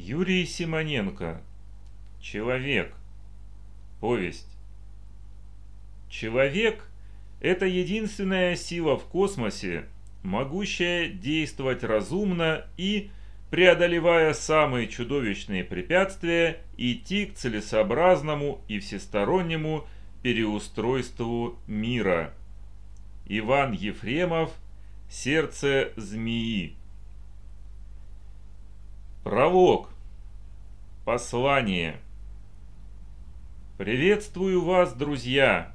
Юрий Симоненко. Человек. Повесть. Человек – это единственная сила в космосе, могущая действовать разумно и, преодолевая самые чудовищные препятствия, идти к целесообразному и всестороннему переустройству мира. Иван Ефремов «Сердце змеи» Пролог. Послание. Приветствую вас, друзья!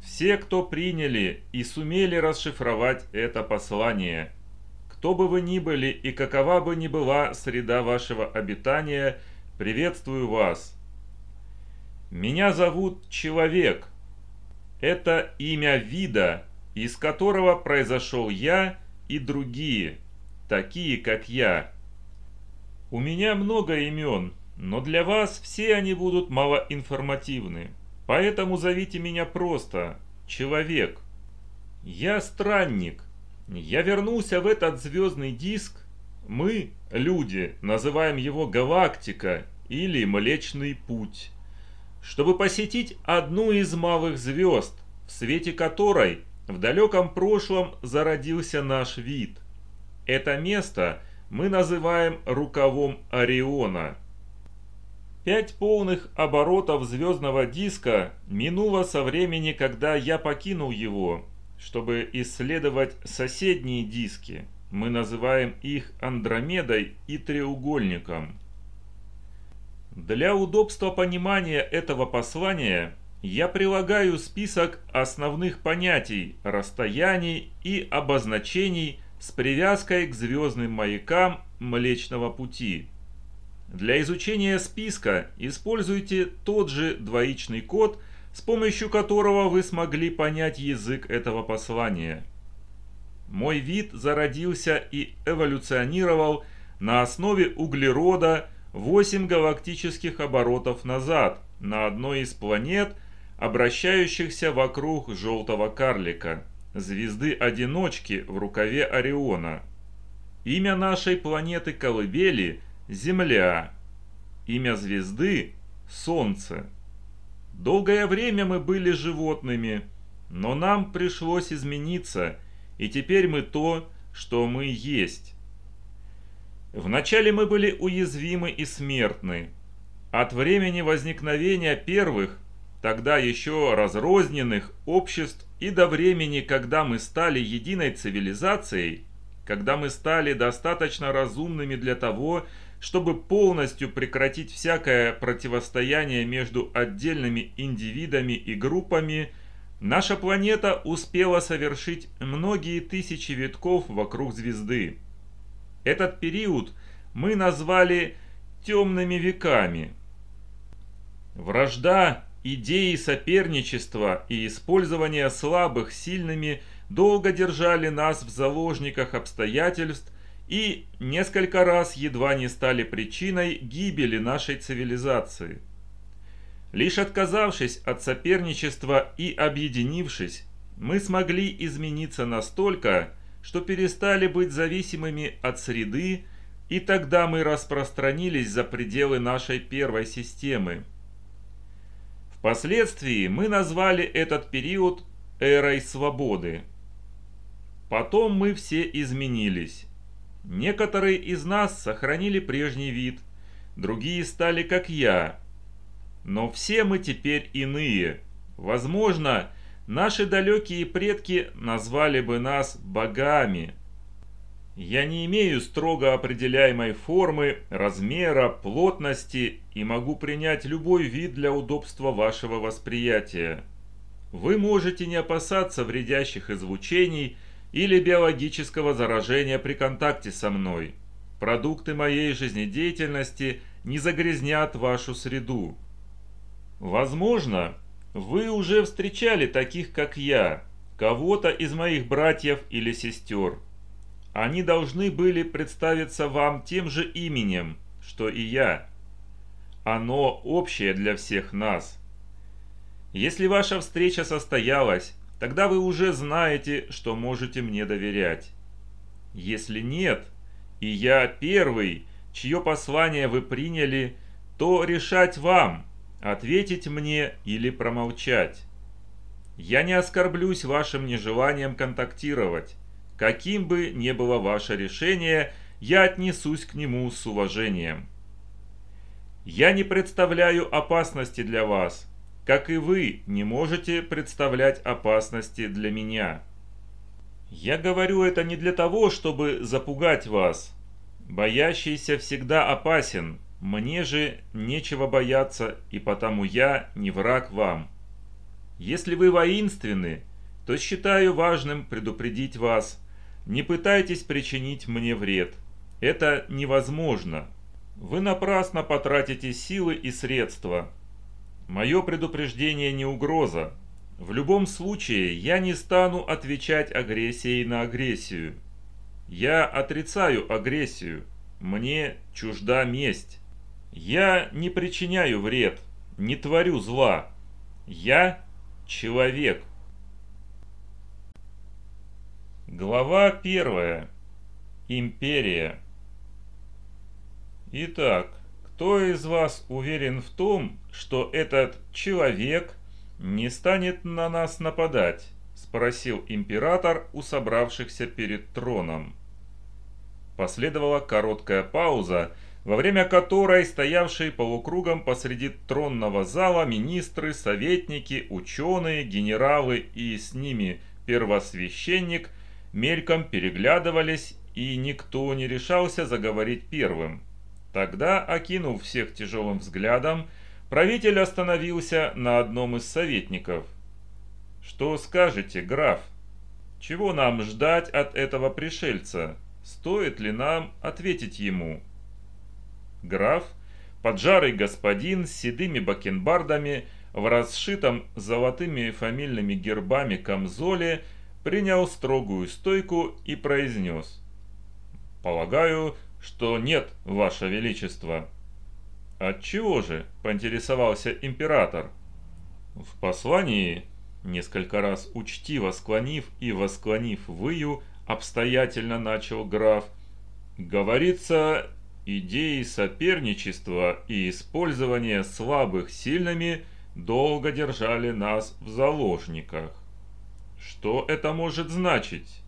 Все, кто приняли и сумели расшифровать это послание. Кто бы вы ни были и какова бы ни была среда вашего обитания, приветствую вас. Меня зовут Человек. Это имя вида, из которого произошел я и другие, такие как я. У меня много имен, но для вас все они будут малоинформативны. Поэтому зовите меня просто «Человек». Я странник. Я вернулся в этот звездный диск. Мы, люди, называем его галактика или Млечный Путь. Чтобы посетить одну из малых звезд, в свете которой в далеком прошлом зародился наш вид. Это место – мы называем рукавом Ориона. Пять полных оборотов звездного диска минуло со времени, когда я покинул его, чтобы исследовать соседние диски. Мы называем их Андромедой и треугольником. Для удобства понимания этого послания я прилагаю список основных понятий, расстояний и обозначений с привязкой к звездным маякам Млечного Пути. Для изучения списка используйте тот же двоичный код, с помощью которого вы смогли понять язык этого послания. Мой вид зародился и эволюционировал на основе углерода 8 галактических оборотов назад на одной из планет, обращающихся вокруг желтого карлика звезды-одиночки в рукаве Ориона. Имя нашей планеты Колыбели – Земля. Имя звезды – Солнце. Долгое время мы были животными, но нам пришлось измениться, и теперь мы то, что мы есть. Вначале мы были уязвимы и смертны. От времени возникновения первых, тогда еще разрозненных обществ и до времени, когда мы стали единой цивилизацией, когда мы стали достаточно разумными для того, чтобы полностью прекратить всякое противостояние между отдельными индивидами и группами, наша планета успела совершить многие тысячи витков вокруг звезды. Этот период мы назвали «темными веками». Вражда Идеи соперничества и использования слабых сильными долго держали нас в заложниках обстоятельств и несколько раз едва не стали причиной гибели нашей цивилизации. Лишь отказавшись от соперничества и объединившись, мы смогли измениться настолько, что перестали быть зависимыми от среды, и тогда мы распространились за пределы нашей первой системы – Впоследствии мы назвали этот период эрой свободы. Потом мы все изменились. Некоторые из нас сохранили прежний вид, другие стали как я. Но все мы теперь иные. Возможно, наши далекие предки назвали бы нас богами – я не имею строго определяемой формы, размера, плотности и могу принять любой вид для удобства вашего восприятия. Вы можете не опасаться вредящих излучений или биологического заражения при контакте со мной. Продукты моей жизнедеятельности не загрязнят вашу среду. Возможно, вы уже встречали таких, как я, кого-то из моих братьев или сестер. Они должны были представиться вам тем же именем, что и я. Оно общее для всех нас. Если ваша встреча состоялась, тогда вы уже знаете, что можете мне доверять. Если нет, и я первый, чье послание вы приняли, то решать вам, ответить мне или промолчать. Я не оскорблюсь вашим нежеланием контактировать. Каким бы ни было ваше решение, я отнесусь к нему с уважением. Я не представляю опасности для вас, как и вы не можете представлять опасности для меня. Я говорю это не для того, чтобы запугать вас. Боящийся всегда опасен, мне же нечего бояться, и потому я не враг вам. Если вы воинственны, то считаю важным предупредить вас. Не пытайтесь причинить мне вред. Это невозможно. Вы напрасно потратите силы и средства. Мое предупреждение не угроза. В любом случае, я не стану отвечать агрессией на агрессию. Я отрицаю агрессию. Мне чужда месть. Я не причиняю вред, не творю зла. Я человек. Глава первая. Империя. Итак, кто из вас уверен в том, что этот человек не станет на нас нападать? Спросил император у собравшихся перед троном. Последовала короткая пауза, во время которой стоявшие полукругом посреди тронного зала министры, советники, ученые, генералы и с ними первосвященник мельком переглядывались, и никто не решался заговорить первым. Тогда, окинув всех тяжелым взглядом, правитель остановился на одном из советников. «Что скажете, граф? Чего нам ждать от этого пришельца? Стоит ли нам ответить ему?» Граф, поджарый господин с седыми бакенбардами, в расшитом золотыми фамильными гербами камзоле, принял строгую стойку и произнес. «Полагаю, что нет, Ваше Величество». «Отчего же?» – поинтересовался император. В послании, несколько раз учтиво склонив и восклонив выю, обстоятельно начал граф, говорится, идеи соперничества и использования слабых сильными долго держали нас в заложниках. Что это может значить?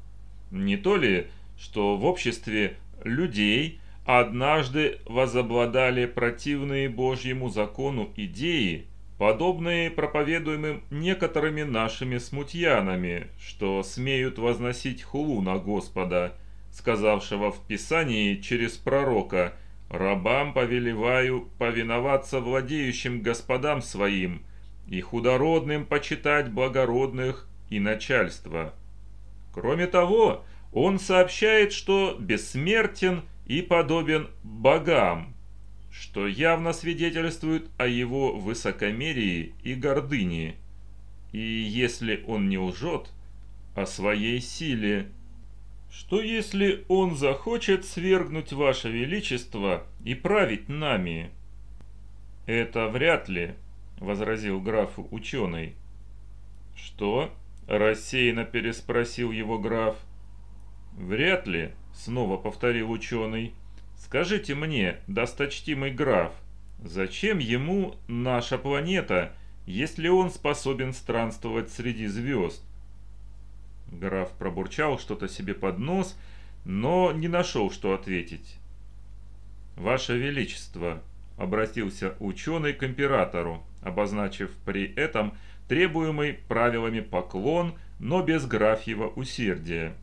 Не то ли, что в обществе людей однажды возобладали противные Божьему закону идеи, подобные проповедуемым некоторыми нашими смутьянами, что смеют возносить хулу на Господа, сказавшего в Писании через пророка «Рабам повелеваю повиноваться владеющим господам своим, и худородным почитать благородных и начальство». Кроме того, он сообщает, что бессмертен и подобен богам, что явно свидетельствует о его высокомерии и гордыне. И если он не лжет, о своей силе. Что если он захочет свергнуть ваше величество и править нами? Это вряд ли, возразил графу ученый. Что? Рассеянно переспросил его граф. «Вряд ли», — снова повторил ученый. «Скажите мне, досточтимый граф, зачем ему наша планета, если он способен странствовать среди звезд?» Граф пробурчал что-то себе под нос, но не нашел, что ответить. «Ваше Величество», — обратился ученый к императору, обозначив при этом требуемый правилами поклон, но без графьего усердия.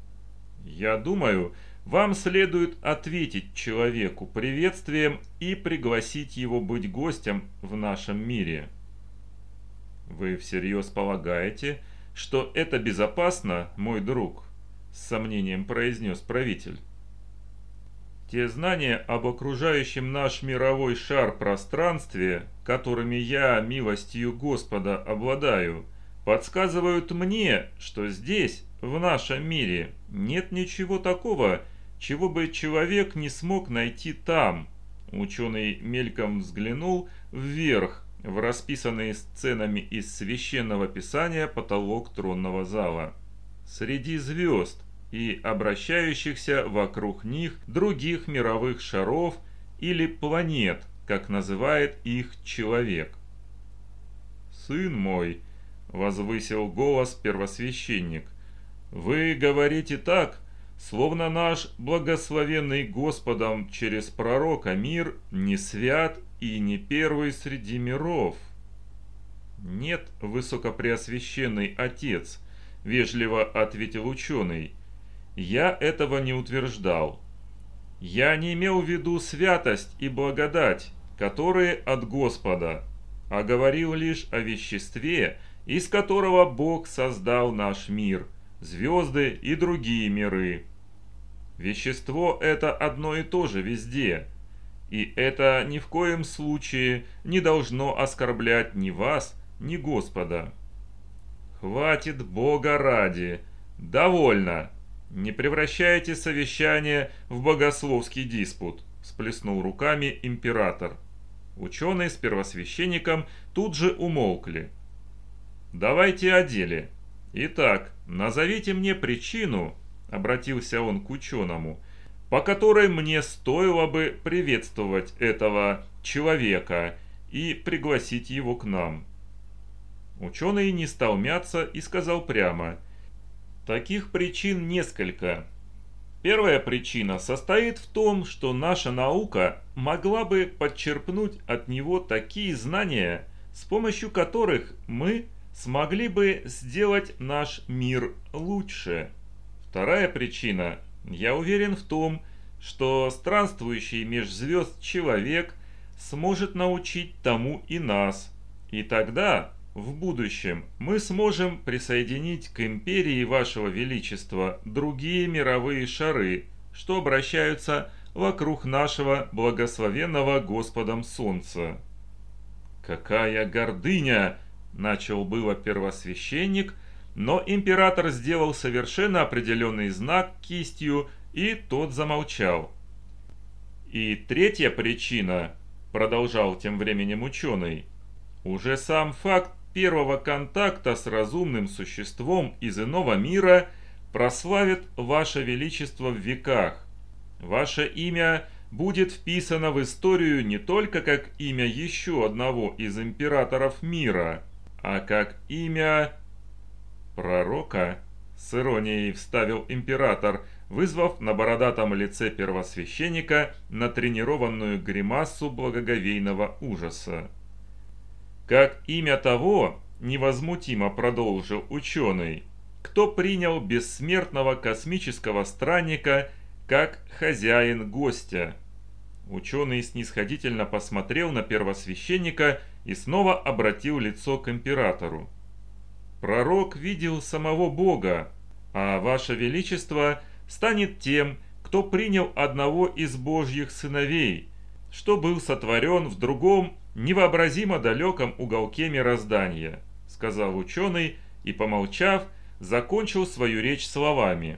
Я думаю, вам следует ответить человеку приветствием и пригласить его быть гостем в нашем мире. Вы всерьез полагаете, что это безопасно, мой друг? С сомнением произнес правитель. Те знания об окружающем наш мировой шар пространстве, которыми я, милостью Господа, обладаю, подсказывают мне, что здесь, в нашем мире, нет ничего такого, чего бы человек не смог найти там. Ученый мельком взглянул вверх, в расписанные сценами из священного писания потолок тронного зала. Среди звезд и обращающихся вокруг них других мировых шаров или планет, как называет их человек. «Сын мой», — возвысил голос первосвященник, — «вы говорите так, словно наш благословенный Господом через пророка мир не свят и не первый среди миров». «Нет, высокопреосвященный отец», — вежливо ответил ученый, — «я этого не утверждал. Я не имел в виду святость и благодать, которые от Господа, а говорил лишь о веществе, из которого Бог создал наш мир, звезды и другие миры. Вещество – это одно и то же везде, и это ни в коем случае не должно оскорблять ни вас, ни Господа. Хватит Бога ради, довольно. «Не превращайте совещание в богословский диспут», – сплеснул руками император. Ученые с первосвященником тут же умолкли. «Давайте о деле. Итак, назовите мне причину», – обратился он к ученому, – «по которой мне стоило бы приветствовать этого человека и пригласить его к нам». Ученый не стал мяться и сказал прямо – Таких причин несколько. Первая причина состоит в том, что наша наука могла бы подчерпнуть от него такие знания, с помощью которых мы смогли бы сделать наш мир лучше. Вторая причина. Я уверен в том, что странствующий меж звезд человек сможет научить тому и нас. И тогда в будущем мы сможем присоединить к империи Вашего Величества другие мировые шары, что обращаются вокруг нашего благословенного Господом Солнца. «Какая гордыня!» – начал было первосвященник, но император сделал совершенно определенный знак кистью, и тот замолчал. «И третья причина», – продолжал тем временем ученый, – уже сам факт первого контакта с разумным существом из иного мира прославит Ваше Величество в веках. Ваше имя будет вписано в историю не только как имя еще одного из императоров мира, а как имя пророка, с иронией вставил император, вызвав на бородатом лице первосвященника натренированную гримасу благоговейного ужаса. Как имя того, невозмутимо продолжил ученый, кто принял бессмертного космического странника как хозяин гостя. Ученый снисходительно посмотрел на первосвященника и снова обратил лицо к императору. Пророк видел самого Бога, а Ваше Величество станет тем, кто принял одного из Божьих сыновей, что был сотворен в другом невообразимо далеком уголке мироздания, сказал ученый и, помолчав, закончил свою речь словами.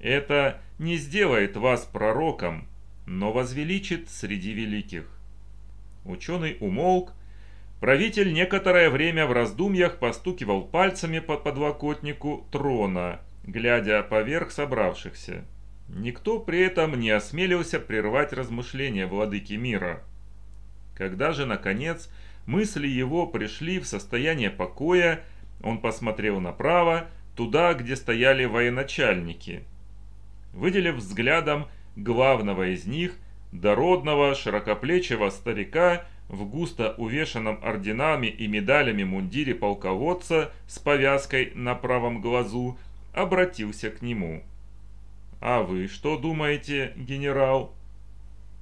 Это не сделает вас пророком, но возвеличит среди великих. Ученый умолк, правитель некоторое время в раздумьях постукивал пальцами по подлокотнику трона, глядя поверх собравшихся. Никто при этом не осмелился прервать размышления владыки мира. Когда же, наконец, мысли его пришли в состояние покоя, он посмотрел направо, туда, где стояли военачальники. Выделив взглядом главного из них, дородного, широкоплечего старика в густо увешанном орденами и медалями мундире полководца с повязкой на правом глазу, обратился к нему. «А вы что думаете, генерал?»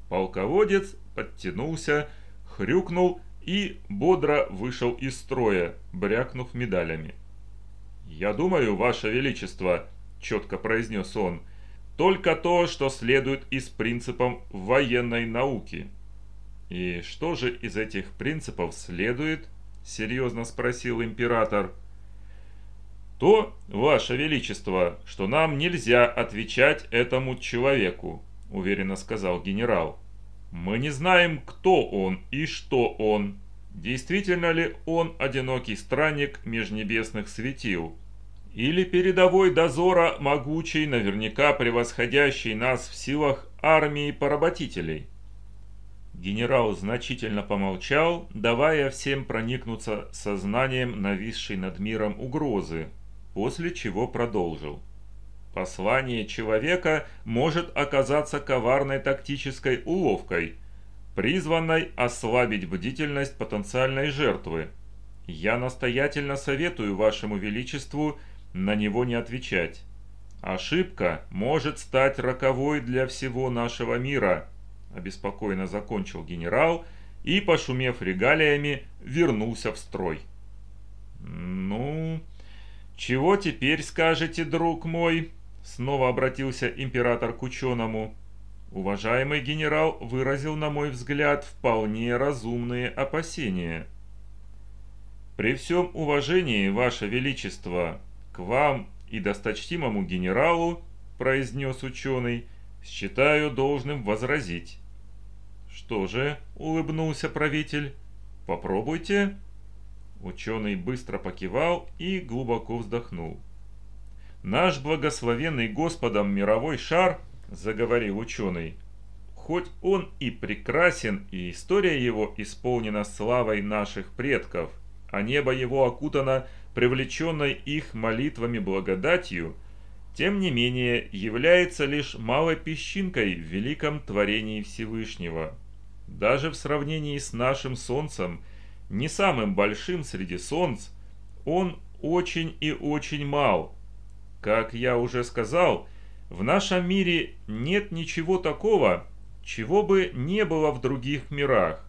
Полководец подтянулся, хрюкнул и бодро вышел из строя, брякнув медалями. «Я думаю, Ваше Величество», – четко произнес он, – «только то, что следует из принципов военной науки». «И что же из этих принципов следует?» – серьезно спросил император. «То, Ваше Величество, что нам нельзя отвечать этому человеку», – уверенно сказал генерал. Мы не знаем, кто он и что он. Действительно ли он одинокий странник межнебесных светил? Или передовой дозора могучий, наверняка превосходящий нас в силах армии поработителей? Генерал значительно помолчал, давая всем проникнуться сознанием нависшей над миром угрозы, после чего продолжил. Послание человека может оказаться коварной тактической уловкой, призванной ослабить бдительность потенциальной жертвы. Я настоятельно советую вашему величеству на него не отвечать. Ошибка может стать роковой для всего нашего мира, обеспокоенно закончил генерал и, пошумев регалиями, вернулся в строй. Ну, чего теперь скажете, друг мой? Снова обратился император к ученому. Уважаемый генерал выразил, на мой взгляд, вполне разумные опасения. При всем уважении, Ваше Величество, к вам и досточтимому генералу, произнес ученый, считаю должным возразить. Что же, улыбнулся правитель, попробуйте. Ученый быстро покивал и глубоко вздохнул. Наш благословенный Господом мировой шар, заговорил ученый, хоть он и прекрасен, и история его исполнена славой наших предков, а небо его окутано привлеченной их молитвами благодатью, тем не менее является лишь малой песчинкой в великом творении Всевышнего. Даже в сравнении с нашим Солнцем, не самым большим среди Солнц, он очень и очень мал. Как я уже сказал, в нашем мире нет ничего такого, чего бы не было в других мирах.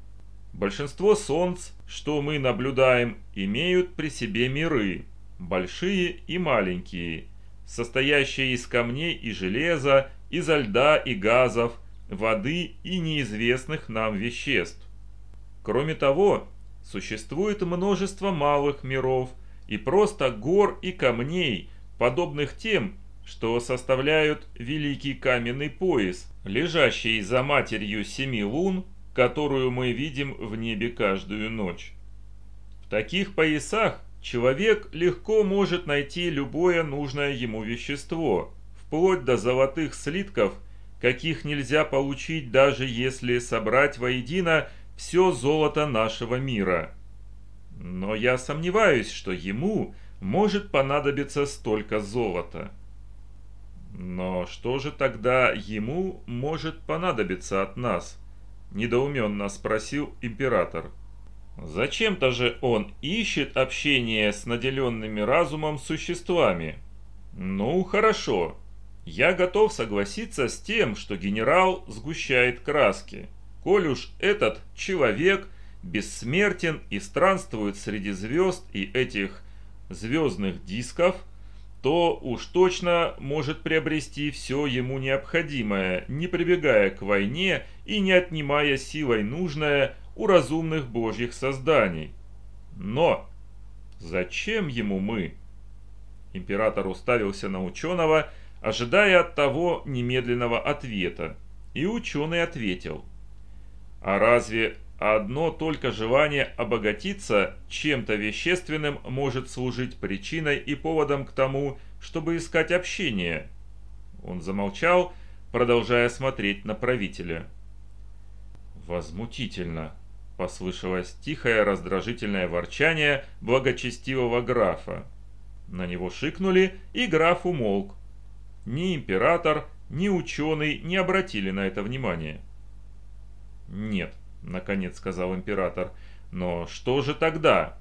Большинство солнц, что мы наблюдаем, имеют при себе миры, большие и маленькие, состоящие из камней и железа, изо льда и газов, воды и неизвестных нам веществ. Кроме того, существует множество малых миров и просто гор и камней, подобных тем, что составляют великий каменный пояс, лежащий за матерью семи лун которую мы видим в небе каждую ночь. В таких поясах человек легко может найти любое нужное ему вещество, вплоть до золотых слитков, каких нельзя получить даже если собрать воедино все золото нашего мира. Но я сомневаюсь, что ему может понадобиться столько золота. Но что же тогда ему может понадобиться от нас? недоуменно спросил император. Зачем-то же он ищет общение с наделенными разумом существами. Ну, хорошо. Я готов согласиться с тем, что генерал сгущает краски. Коль уж этот человек бессмертен и странствует среди звезд и этих звездных дисков – то уж точно может приобрести все ему необходимое, не прибегая к войне и не отнимая силой нужное у разумных божьих созданий. Но зачем ему мы? Император уставился на ученого, ожидая от того немедленного ответа, и ученый ответил. А разве Одно только желание обогатиться чем-то вещественным может служить причиной и поводом к тому, чтобы искать общение. Он замолчал, продолжая смотреть на правителя. «Возмутительно!» – послышалось тихое раздражительное ворчание благочестивого графа. На него шикнули, и граф умолк. Ни император, ни ученый не обратили на это внимания. «Нет», наконец сказал император. Но что же тогда?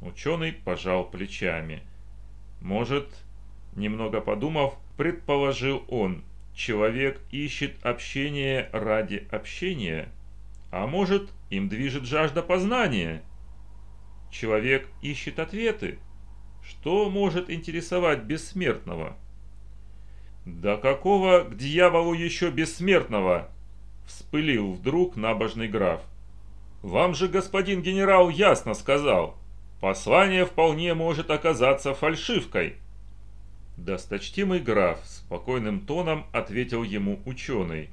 Ученый пожал плечами. Может, немного подумав, предположил он, человек ищет общение ради общения, а может, им движет жажда познания. Человек ищет ответы. Что может интересовать бессмертного? Да какого к дьяволу еще бессмертного? Вспылил вдруг набожный граф. «Вам же господин генерал ясно сказал, послание вполне может оказаться фальшивкой». Досточтимый граф спокойным тоном ответил ему ученый.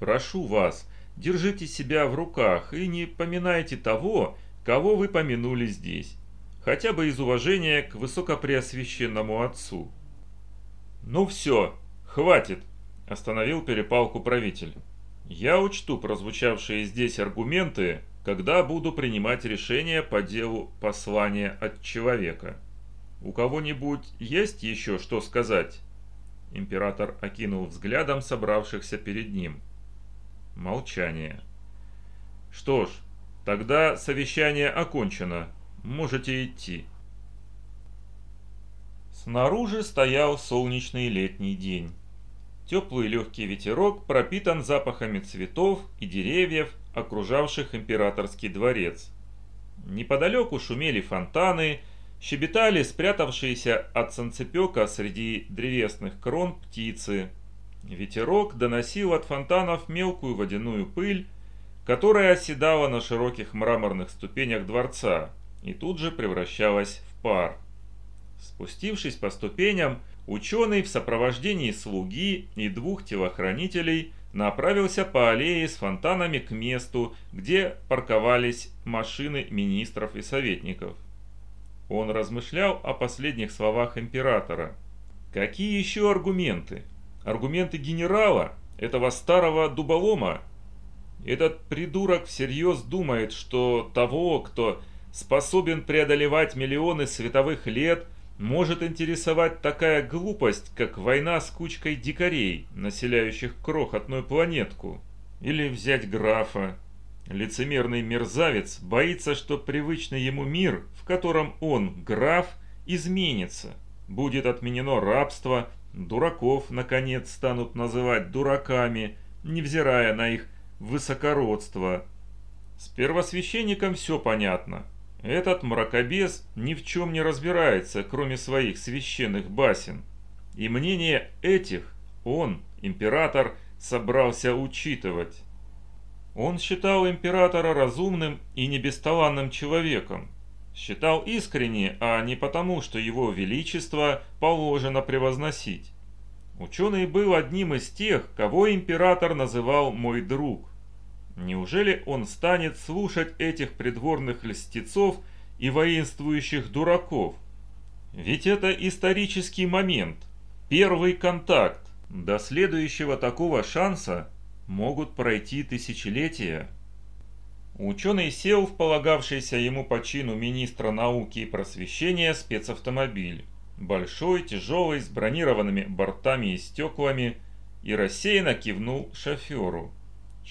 «Прошу вас, держите себя в руках и не поминайте того, кого вы помянули здесь, хотя бы из уважения к высокопреосвященному отцу». «Ну все, хватит», – остановил перепалку правитель. Я учту прозвучавшие здесь аргументы, когда буду принимать решение по делу послания от человека. У кого-нибудь есть еще что сказать? Император окинул взглядом собравшихся перед ним. Молчание. Что ж, тогда совещание окончено. Можете идти. Снаружи стоял солнечный летний день. Теплый легкий ветерок пропитан запахами цветов и деревьев, окружавших императорский дворец. Неподалеку шумели фонтаны, щебетали спрятавшиеся от солнцепека среди древесных крон птицы. Ветерок доносил от фонтанов мелкую водяную пыль, которая оседала на широких мраморных ступенях дворца и тут же превращалась в пар. Спустившись по ступеням, ученый в сопровождении слуги и двух телохранителей направился по аллее с фонтанами к месту, где парковались машины министров и советников. Он размышлял о последних словах императора. Какие еще аргументы? Аргументы генерала, этого старого дуболома? Этот придурок всерьез думает, что того, кто способен преодолевать миллионы световых лет – может интересовать такая глупость, как война с кучкой дикарей, населяющих крохотную планетку. Или взять графа. Лицемерный мерзавец боится, что привычный ему мир, в котором он, граф, изменится. Будет отменено рабство, дураков, наконец, станут называть дураками, невзирая на их высокородство. С первосвященником все понятно. Этот мракобес ни в чем не разбирается, кроме своих священных басен. И мнение этих он, император, собрался учитывать. Он считал императора разумным и небесталанным человеком. Считал искренне, а не потому, что его величество положено превозносить. Ученый был одним из тех, кого император называл «мой друг». Неужели он станет слушать этих придворных льстецов и воинствующих дураков? Ведь это исторический момент, первый контакт. До следующего такого шанса могут пройти тысячелетия. Ученый сел в полагавшийся ему по чину министра науки и просвещения спецавтомобиль. Большой, тяжелый, с бронированными бортами и стеклами, и рассеянно кивнул шоферу.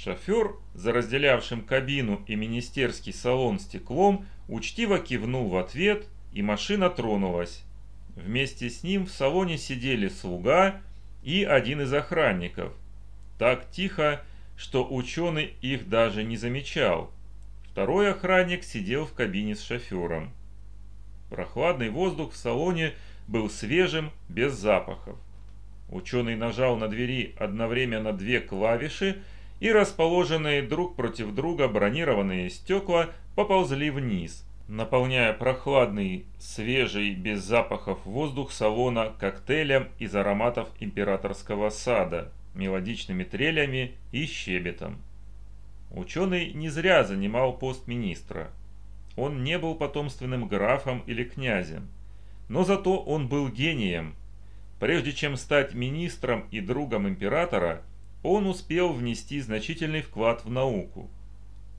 Шофер, за разделявшим кабину и министерский салон стеклом, учтиво кивнул в ответ, и машина тронулась. Вместе с ним в салоне сидели слуга и один из охранников. Так тихо, что ученый их даже не замечал. Второй охранник сидел в кабине с шофером. Прохладный воздух в салоне был свежим, без запахов. Ученый нажал на двери одновременно две клавиши – и расположенные друг против друга бронированные стекла поползли вниз, наполняя прохладный, свежий, без запахов воздух салона коктейлем из ароматов императорского сада, мелодичными трелями и щебетом. Ученый не зря занимал пост министра. Он не был потомственным графом или князем, но зато он был гением. Прежде чем стать министром и другом императора – он успел внести значительный вклад в науку.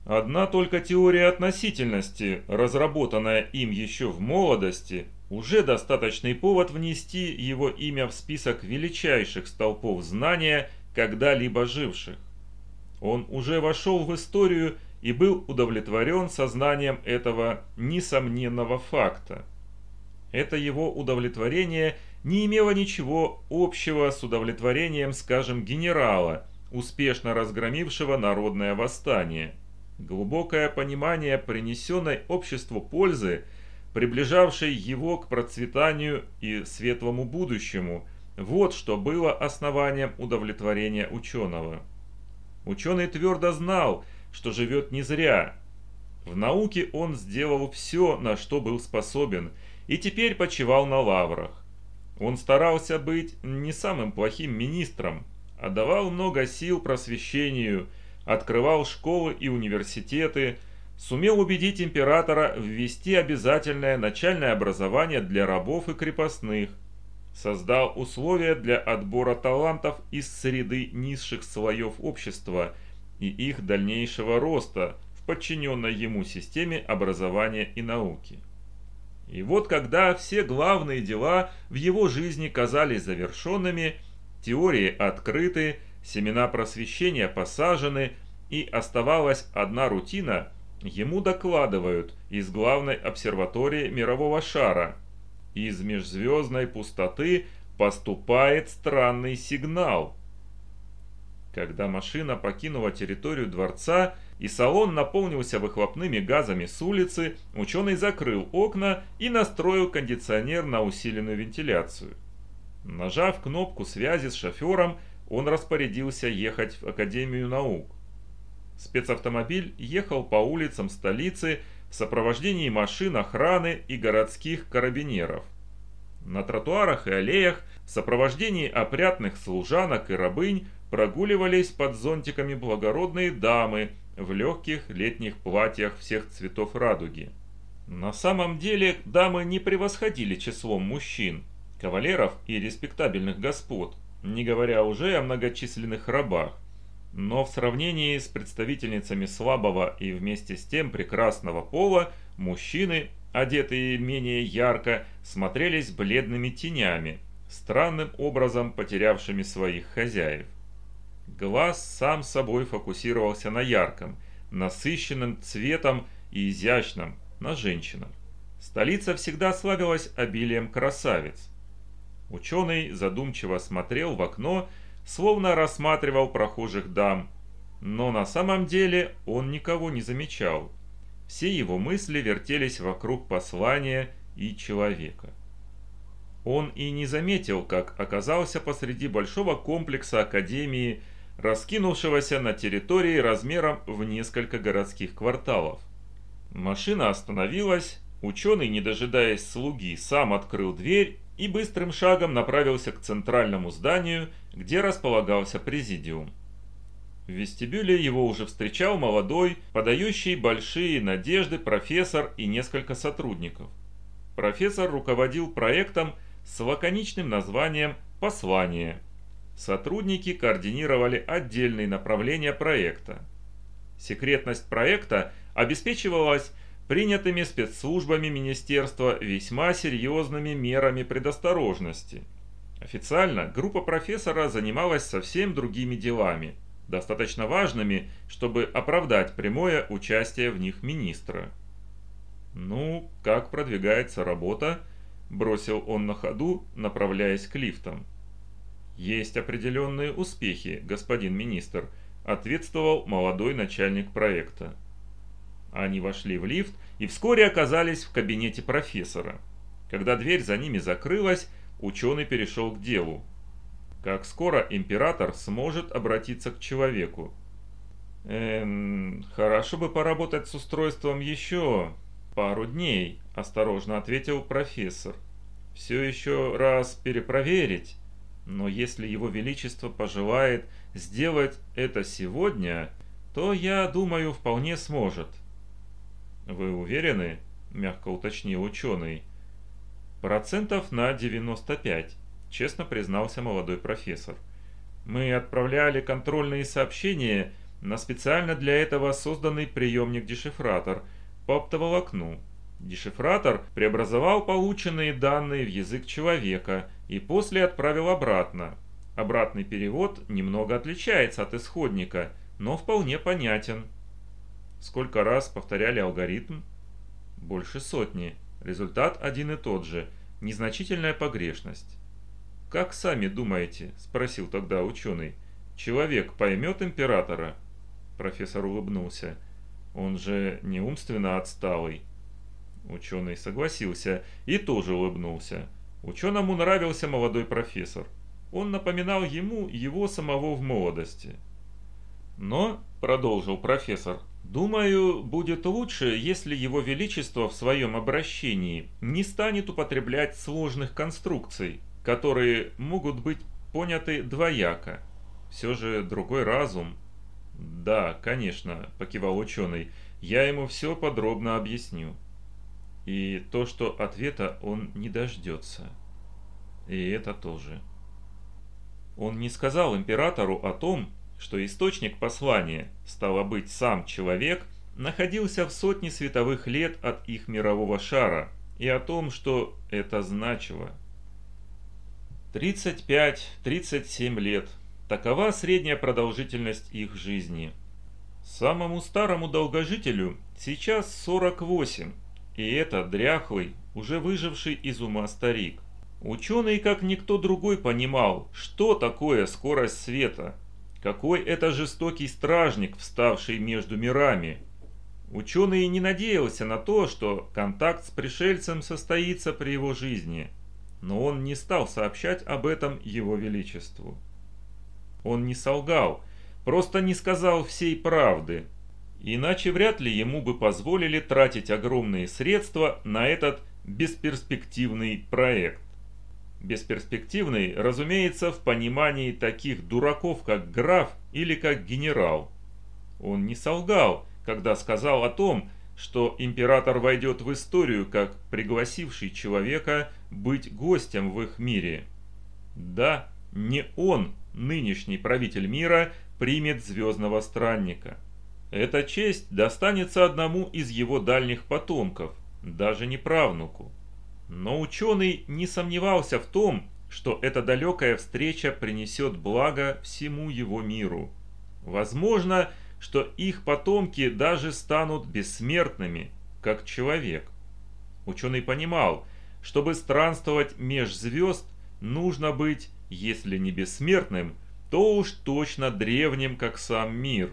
Одна только теория относительности, разработанная им еще в молодости, уже достаточный повод внести его имя в список величайших столпов знания, когда-либо живших. Он уже вошел в историю и был удовлетворен сознанием этого несомненного факта. Это его удовлетворение – не имело ничего общего с удовлетворением, скажем, генерала, успешно разгромившего народное восстание. Глубокое понимание принесенной обществу пользы, приближавшей его к процветанию и светлому будущему, вот что было основанием удовлетворения ученого. Ученый твердо знал, что живет не зря. В науке он сделал все, на что был способен, и теперь почивал на лаврах. Он старался быть не самым плохим министром, а давал много сил просвещению, открывал школы и университеты, сумел убедить императора ввести обязательное начальное образование для рабов и крепостных, создал условия для отбора талантов из среды низших слоев общества и их дальнейшего роста в подчиненной ему системе образования и науки. И вот когда все главные дела в его жизни казались завершенными, теории открыты, семена просвещения посажены, и оставалась одна рутина, ему докладывают из главной обсерватории мирового шара. Из межзвездной пустоты поступает странный сигнал. Когда машина покинула территорию дворца и салон наполнился выхлопными газами с улицы, ученый закрыл окна и настроил кондиционер на усиленную вентиляцию. Нажав кнопку связи с шофером, он распорядился ехать в Академию наук. Спецавтомобиль ехал по улицам столицы в сопровождении машин охраны и городских карабинеров. На тротуарах и аллеях в сопровождении опрятных служанок и рабынь прогуливались под зонтиками благородные дамы в легких летних платьях всех цветов радуги. На самом деле дамы не превосходили числом мужчин, кавалеров и респектабельных господ – не говоря уже о многочисленных рабах. Но в сравнении с представительницами слабого и вместе с тем прекрасного пола, мужчины, одетые менее ярко, смотрелись бледными тенями, странным образом потерявшими своих хозяев. Глаз сам собой фокусировался на ярком, насыщенном цветом и изящном, на женщинах. Столица всегда славилась обилием красавиц. Ученый задумчиво смотрел в окно, словно рассматривал прохожих дам. Но на самом деле он никого не замечал. Все его мысли вертелись вокруг послания и человека. Он и не заметил, как оказался посреди большого комплекса Академии, раскинувшегося на территории размером в несколько городских кварталов. Машина остановилась, ученый, не дожидаясь слуги, сам открыл дверь и быстрым шагом направился к центральному зданию, где располагался президиум. В вестибюле его уже встречал молодой, подающий большие надежды профессор и несколько сотрудников. Профессор руководил проектом с лаконичным названием «Послание». Сотрудники координировали отдельные направления проекта. Секретность проекта обеспечивалась принятыми спецслужбами министерства весьма серьезными мерами предосторожности. Официально группа профессора занималась совсем другими делами, достаточно важными, чтобы оправдать прямое участие в них министра. «Ну, как продвигается работа?» – бросил он на ходу, направляясь к лифтам. «Есть определенные успехи, господин министр», – ответствовал молодой начальник проекта. Они вошли в лифт и вскоре оказались в кабинете профессора. Когда дверь за ними закрылась, ученый перешел к делу. Как скоро император сможет обратиться к человеку? «Эм, хорошо бы поработать с устройством еще пару дней», – осторожно ответил профессор. «Все еще раз перепроверить, но если его величество пожелает сделать это сегодня, то, я думаю, вполне сможет». «Вы уверены?» – мягко уточнил ученый. «Процентов на 95», – честно признался молодой профессор. «Мы отправляли контрольные сообщения на специально для этого созданный приемник-дешифратор по оптоволокну. Дешифратор преобразовал полученные данные в язык человека и после отправил обратно. Обратный перевод немного отличается от исходника, но вполне понятен». Сколько раз повторяли алгоритм? Больше сотни. Результат один и тот же. Незначительная погрешность. «Как сами думаете?» – спросил тогда ученый. «Человек поймет императора?» Профессор улыбнулся. «Он же не умственно отсталый». Ученый согласился и тоже улыбнулся. Ученому нравился молодой профессор. Он напоминал ему его самого в молодости. «Но», – продолжил профессор, Думаю, будет лучше, если его величество в своем обращении не станет употреблять сложных конструкций, которые могут быть поняты двояко. Все же другой разум. Да, конечно, покивал ученый, я ему все подробно объясню. И то, что ответа он не дождется. И это тоже. Он не сказал императору о том, что источник послания, стало быть сам человек, находился в сотне световых лет от их мирового шара, и о том, что это значило. 35-37 лет. Такова средняя продолжительность их жизни. Самому старому долгожителю сейчас 48, и это дряхлый, уже выживший из ума старик. Ученый, как никто другой, понимал, что такое скорость света, какой это жестокий стражник, вставший между мирами. Ученый не надеялся на то, что контакт с пришельцем состоится при его жизни, но он не стал сообщать об этом его величеству. Он не солгал, просто не сказал всей правды, иначе вряд ли ему бы позволили тратить огромные средства на этот бесперспективный проект. Бесперспективный, разумеется, в понимании таких дураков, как граф или как генерал. Он не солгал, когда сказал о том, что император войдет в историю как пригласивший человека быть гостем в их мире. Да, не он, нынешний правитель мира, примет звездного странника. Эта честь достанется одному из его дальних потомков, даже не правнуку. Но ученый не сомневался в том, что эта далекая встреча принесет благо всему его миру. Возможно, что их потомки даже станут бессмертными, как человек. Ученый понимал, чтобы странствовать меж звезд, нужно быть, если не бессмертным, то уж точно древним, как сам мир.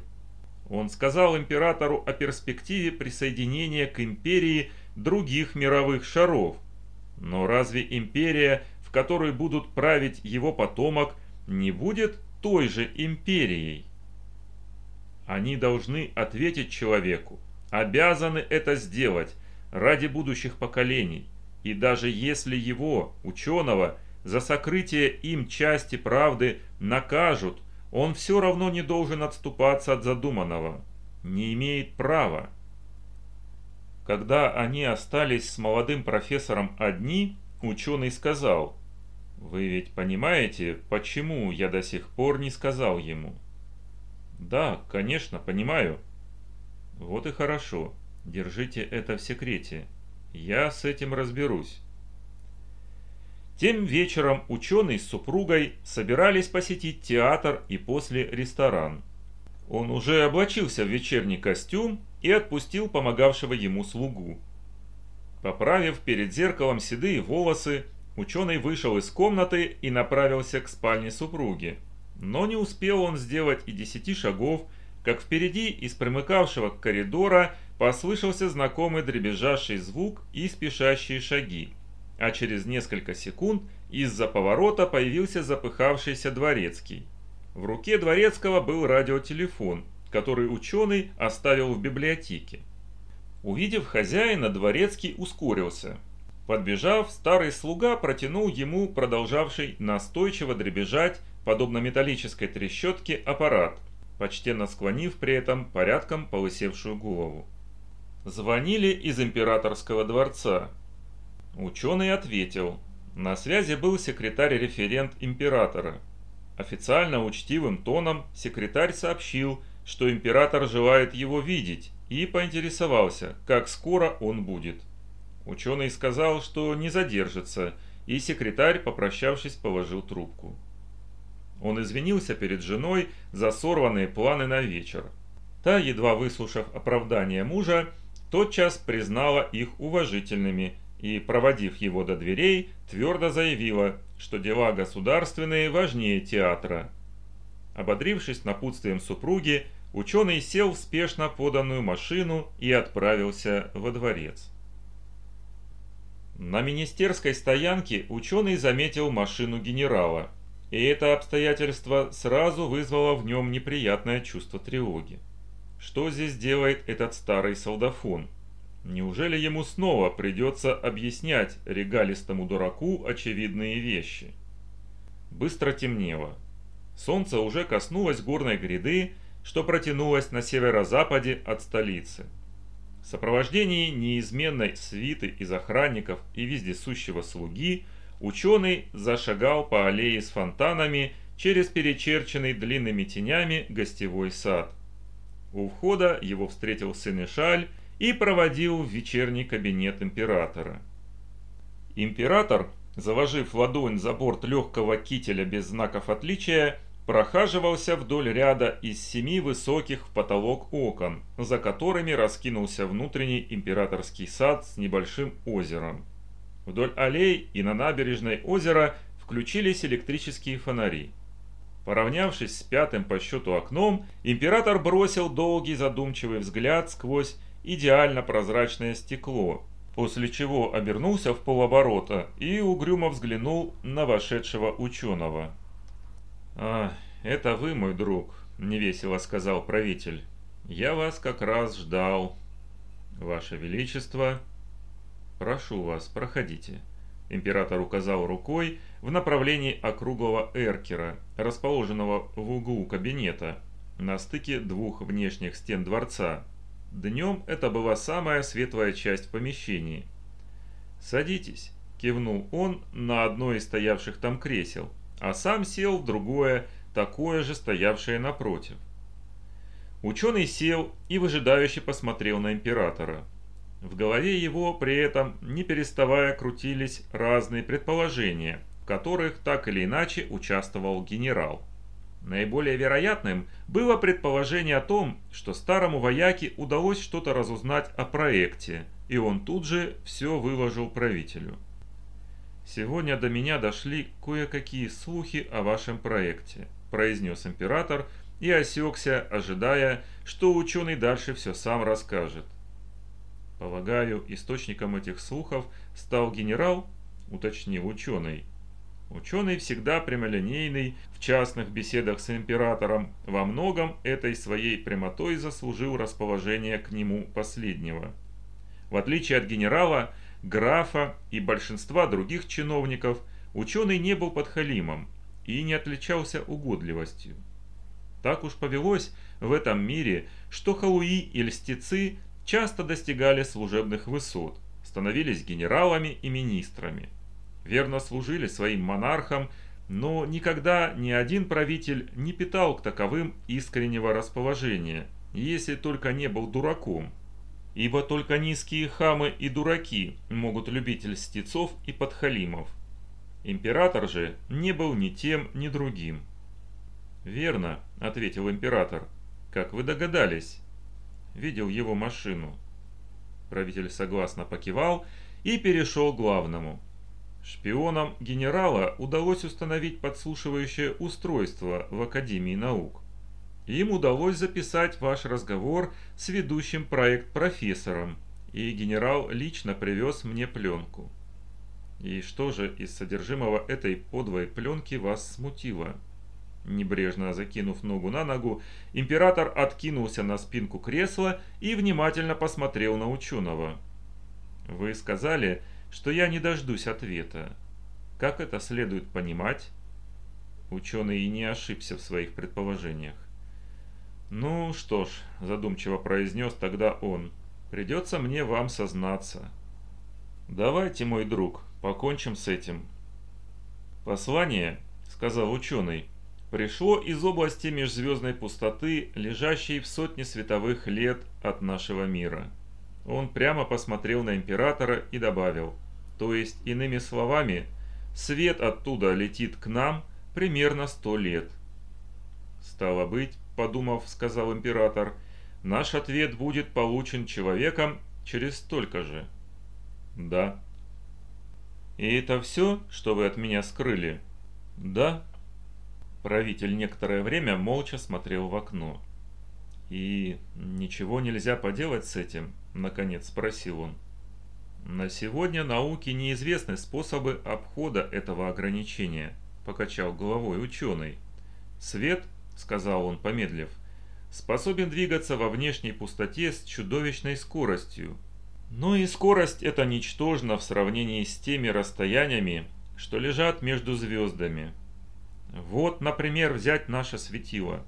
Он сказал императору о перспективе присоединения к империи других мировых шаров. Но разве империя, в которой будут править его потомок, не будет той же империей? Они должны ответить человеку, обязаны это сделать ради будущих поколений. И даже если его, ученого, за сокрытие им части правды накажут, он все равно не должен отступаться от задуманного, не имеет права. Когда они остались с молодым профессором одни, ученый сказал, «Вы ведь понимаете, почему я до сих пор не сказал ему?» «Да, конечно, понимаю». «Вот и хорошо. Держите это в секрете. Я с этим разберусь». Тем вечером ученый с супругой собирались посетить театр и после ресторан. Он уже облачился в вечерний костюм и отпустил помогавшего ему слугу. Поправив перед зеркалом седые волосы, ученый вышел из комнаты и направился к спальне супруги. Но не успел он сделать и десяти шагов, как впереди из примыкавшего коридора послышался знакомый дребезжащий звук и спешащие шаги. А через несколько секунд из-за поворота появился запыхавшийся дворецкий. В руке дворецкого был радиотелефон, который ученый оставил в библиотеке. Увидев хозяина, дворецкий ускорился. Подбежав, старый слуга протянул ему продолжавший настойчиво дребезжать подобно металлической трещотке, аппарат, почтенно склонив при этом порядком полысевшую голову. Звонили из императорского дворца. Ученый ответил. На связи был секретарь-референт императора. Официально учтивым тоном секретарь сообщил, что император желает его видеть, и поинтересовался, как скоро он будет. Ученый сказал, что не задержится, и секретарь, попрощавшись, положил трубку. Он извинился перед женой за сорванные планы на вечер. Та, едва выслушав оправдание мужа, тотчас признала их уважительными и, проводив его до дверей, твердо заявила, что дела государственные важнее театра. Ободрившись напутствием супруги, ученый сел в спешно поданную машину и отправился во дворец. На министерской стоянке ученый заметил машину генерала – и это обстоятельство сразу вызвало в нем неприятное чувство тревоги. Что здесь делает этот старый солдафон? Неужели ему снова придется объяснять регалистому дураку очевидные вещи? Быстро темнело. Солнце уже коснулось горной гряды, что протянулось на северо-западе от столицы. В сопровождении неизменной свиты из охранников и вездесущего слуги – Ученый зашагал по аллее с фонтанами, через перечерченный длинными тенями гостевой сад. У входа его встретил Сенешаль и проводил в вечерний кабинет императора. Император, заложив ладонь за борт легкого кителя без знаков отличия, прохаживался вдоль ряда из семи высоких в потолок окон, за которыми раскинулся внутренний императорский сад с небольшим озером. Вдоль аллей и на набережной озера включились электрические фонари. Поравнявшись с пятым по счету окном, император бросил долгий задумчивый взгляд сквозь идеально прозрачное стекло, после чего обернулся в полоборота и угрюмо взглянул на вошедшего ученого. «А, это вы, мой друг», – невесело сказал правитель. «Я вас как раз ждал. Ваше Величество, прошу вас, проходите». Император указал рукой в направлении округлого эркера, расположенного в углу кабинета, на стыке двух внешних стен дворца. Днем это была самая светлая часть помещения. «Садитесь», – кивнул он на одно из стоявших там кресел – а сам сел в другое, такое же стоявшее напротив. Ученый сел и выжидающе посмотрел на императора. В голове его при этом, не переставая, крутились разные предположения, в которых так или иначе участвовал генерал. Наиболее вероятным было предположение о том, что старому вояке удалось что-то разузнать о проекте, и он тут же все выложил правителю. «Сегодня до меня дошли кое-какие слухи о вашем проекте», – произнес император и осекся, ожидая, что ученый дальше все сам расскажет. «Полагаю, источником этих слухов стал генерал?» – уточнил ученый. Ученый всегда прямолинейный, в частных беседах с императором, во многом этой своей прямотой заслужил расположение к нему последнего. В отличие от генерала, графа и большинства других чиновников, ученый не был подхалимом и не отличался угодливостью. Так уж повелось в этом мире, что халуи и льстецы часто достигали служебных высот, становились генералами и министрами. Верно служили своим монархам, но никогда ни один правитель не питал к таковым искреннего расположения, если только не был дураком ибо только низкие хамы и дураки могут любить льстецов и подхалимов. Император же не был ни тем, ни другим. «Верно», — ответил император. «Как вы догадались?» Видел его машину. Правитель согласно покивал и перешел к главному. Шпионам генерала удалось установить подслушивающее устройство в Академии наук. Им удалось записать ваш разговор с ведущим проект профессором, и генерал лично привез мне пленку. И что же из содержимого этой подвой пленки вас смутило? Небрежно закинув ногу на ногу, император откинулся на спинку кресла и внимательно посмотрел на ученого. «Вы сказали, я не дождусь ответа. Как это следует понимать?» Ученый и не ошибся в своих предположениях. «Ну что ж», – задумчиво произнес тогда он, – «придется мне вам сознаться». «Давайте, мой друг, покончим с этим». «Послание», – сказал ученый, – «пришло из области межзвездной пустоты, лежащей в сотне световых лет от нашего мира». Он прямо посмотрел на императора и добавил, то есть, иными словами, свет оттуда летит к нам примерно сто лет. Стало быть, подумав, сказал император, наш ответ будет получен человеком через столько же. Да. И это все, что вы от меня скрыли? Да. Правитель некоторое время молча смотрел в окно. «И ничего нельзя поделать с этим?» – наконец спросил он. «На сегодня науке неизвестны способы обхода этого ограничения», – покачал головой ученый. «Свет — сказал он, помедлив, — способен двигаться во внешней пустоте с чудовищной скоростью. Но и скорость эта ничтожна в сравнении с теми расстояниями, что лежат между звездами. Вот, например, взять наше светило.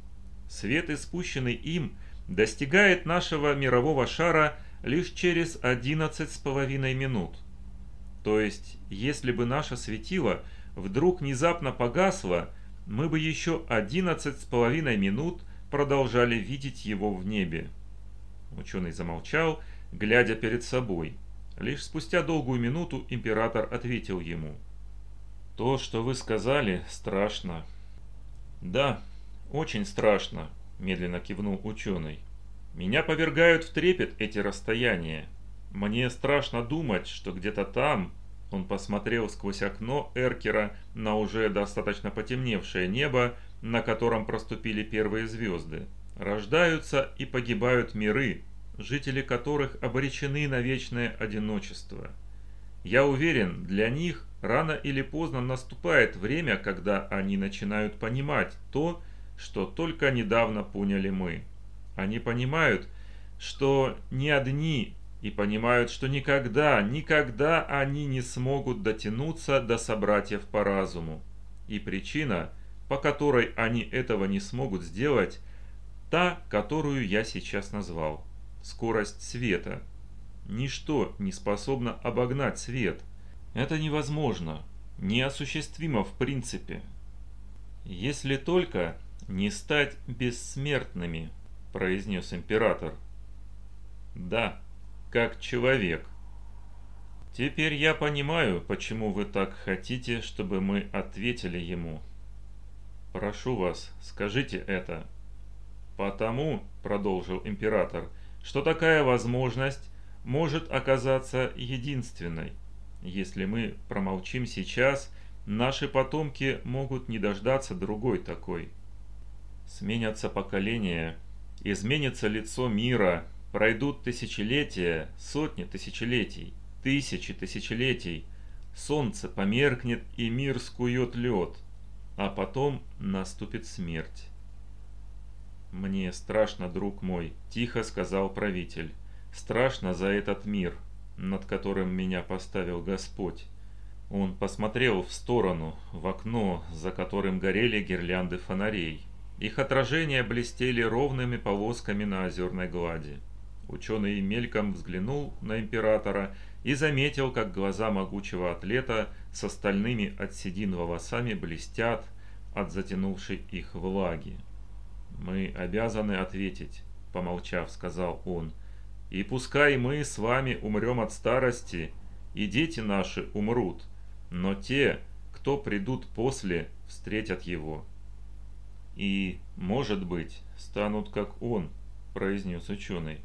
Свет, испущенный им, достигает нашего мирового шара лишь через одиннадцать с половиной минут. То есть, если бы наше светило вдруг внезапно погасло, мы бы еще одиннадцать с половиной минут продолжали видеть его в небе. Ученый замолчал, глядя перед собой. Лишь спустя долгую минуту император ответил ему. «То, что вы сказали, страшно». «Да, очень страшно», – медленно кивнул ученый. «Меня повергают в трепет эти расстояния. Мне страшно думать, что где-то там, он посмотрел сквозь окно Эркера на уже достаточно потемневшее небо, на котором проступили первые звезды. Рождаются и погибают миры, жители которых обречены на вечное одиночество. Я уверен, для них рано или поздно наступает время, когда они начинают понимать то, что только недавно поняли мы. Они понимают, что ни одни и понимают, что никогда, никогда они не смогут дотянуться до собратьев по разуму. И причина, по которой они этого не смогут сделать, та, которую я сейчас назвал – скорость света. Ничто не способно обогнать свет. Это невозможно, неосуществимо в принципе. Если только не стать бессмертными, произнес император. Да, как человек. Теперь я понимаю, почему вы так хотите, чтобы мы ответили ему. Прошу вас, скажите это. Потому, продолжил император, что такая возможность может оказаться единственной. Если мы промолчим сейчас, наши потомки могут не дождаться другой такой. Сменятся поколения, изменится лицо мира, Пройдут тысячелетия, сотни тысячелетий, тысячи тысячелетий. Солнце померкнет и мир скует лед, а потом наступит смерть. «Мне страшно, друг мой», – тихо сказал правитель. «Страшно за этот мир, над которым меня поставил Господь». Он посмотрел в сторону, в окно, за которым горели гирлянды фонарей. Их отражения блестели ровными полосками на озерной глади. Ученый мельком взглянул на императора и заметил, как глаза могучего атлета с остальными от волосами блестят от затянувшей их влаги. «Мы обязаны ответить», — помолчав, сказал он. «И пускай мы с вами умрем от старости, и дети наши умрут, но те, кто придут после, встретят его». «И, может быть, станут как он», — произнес ученый.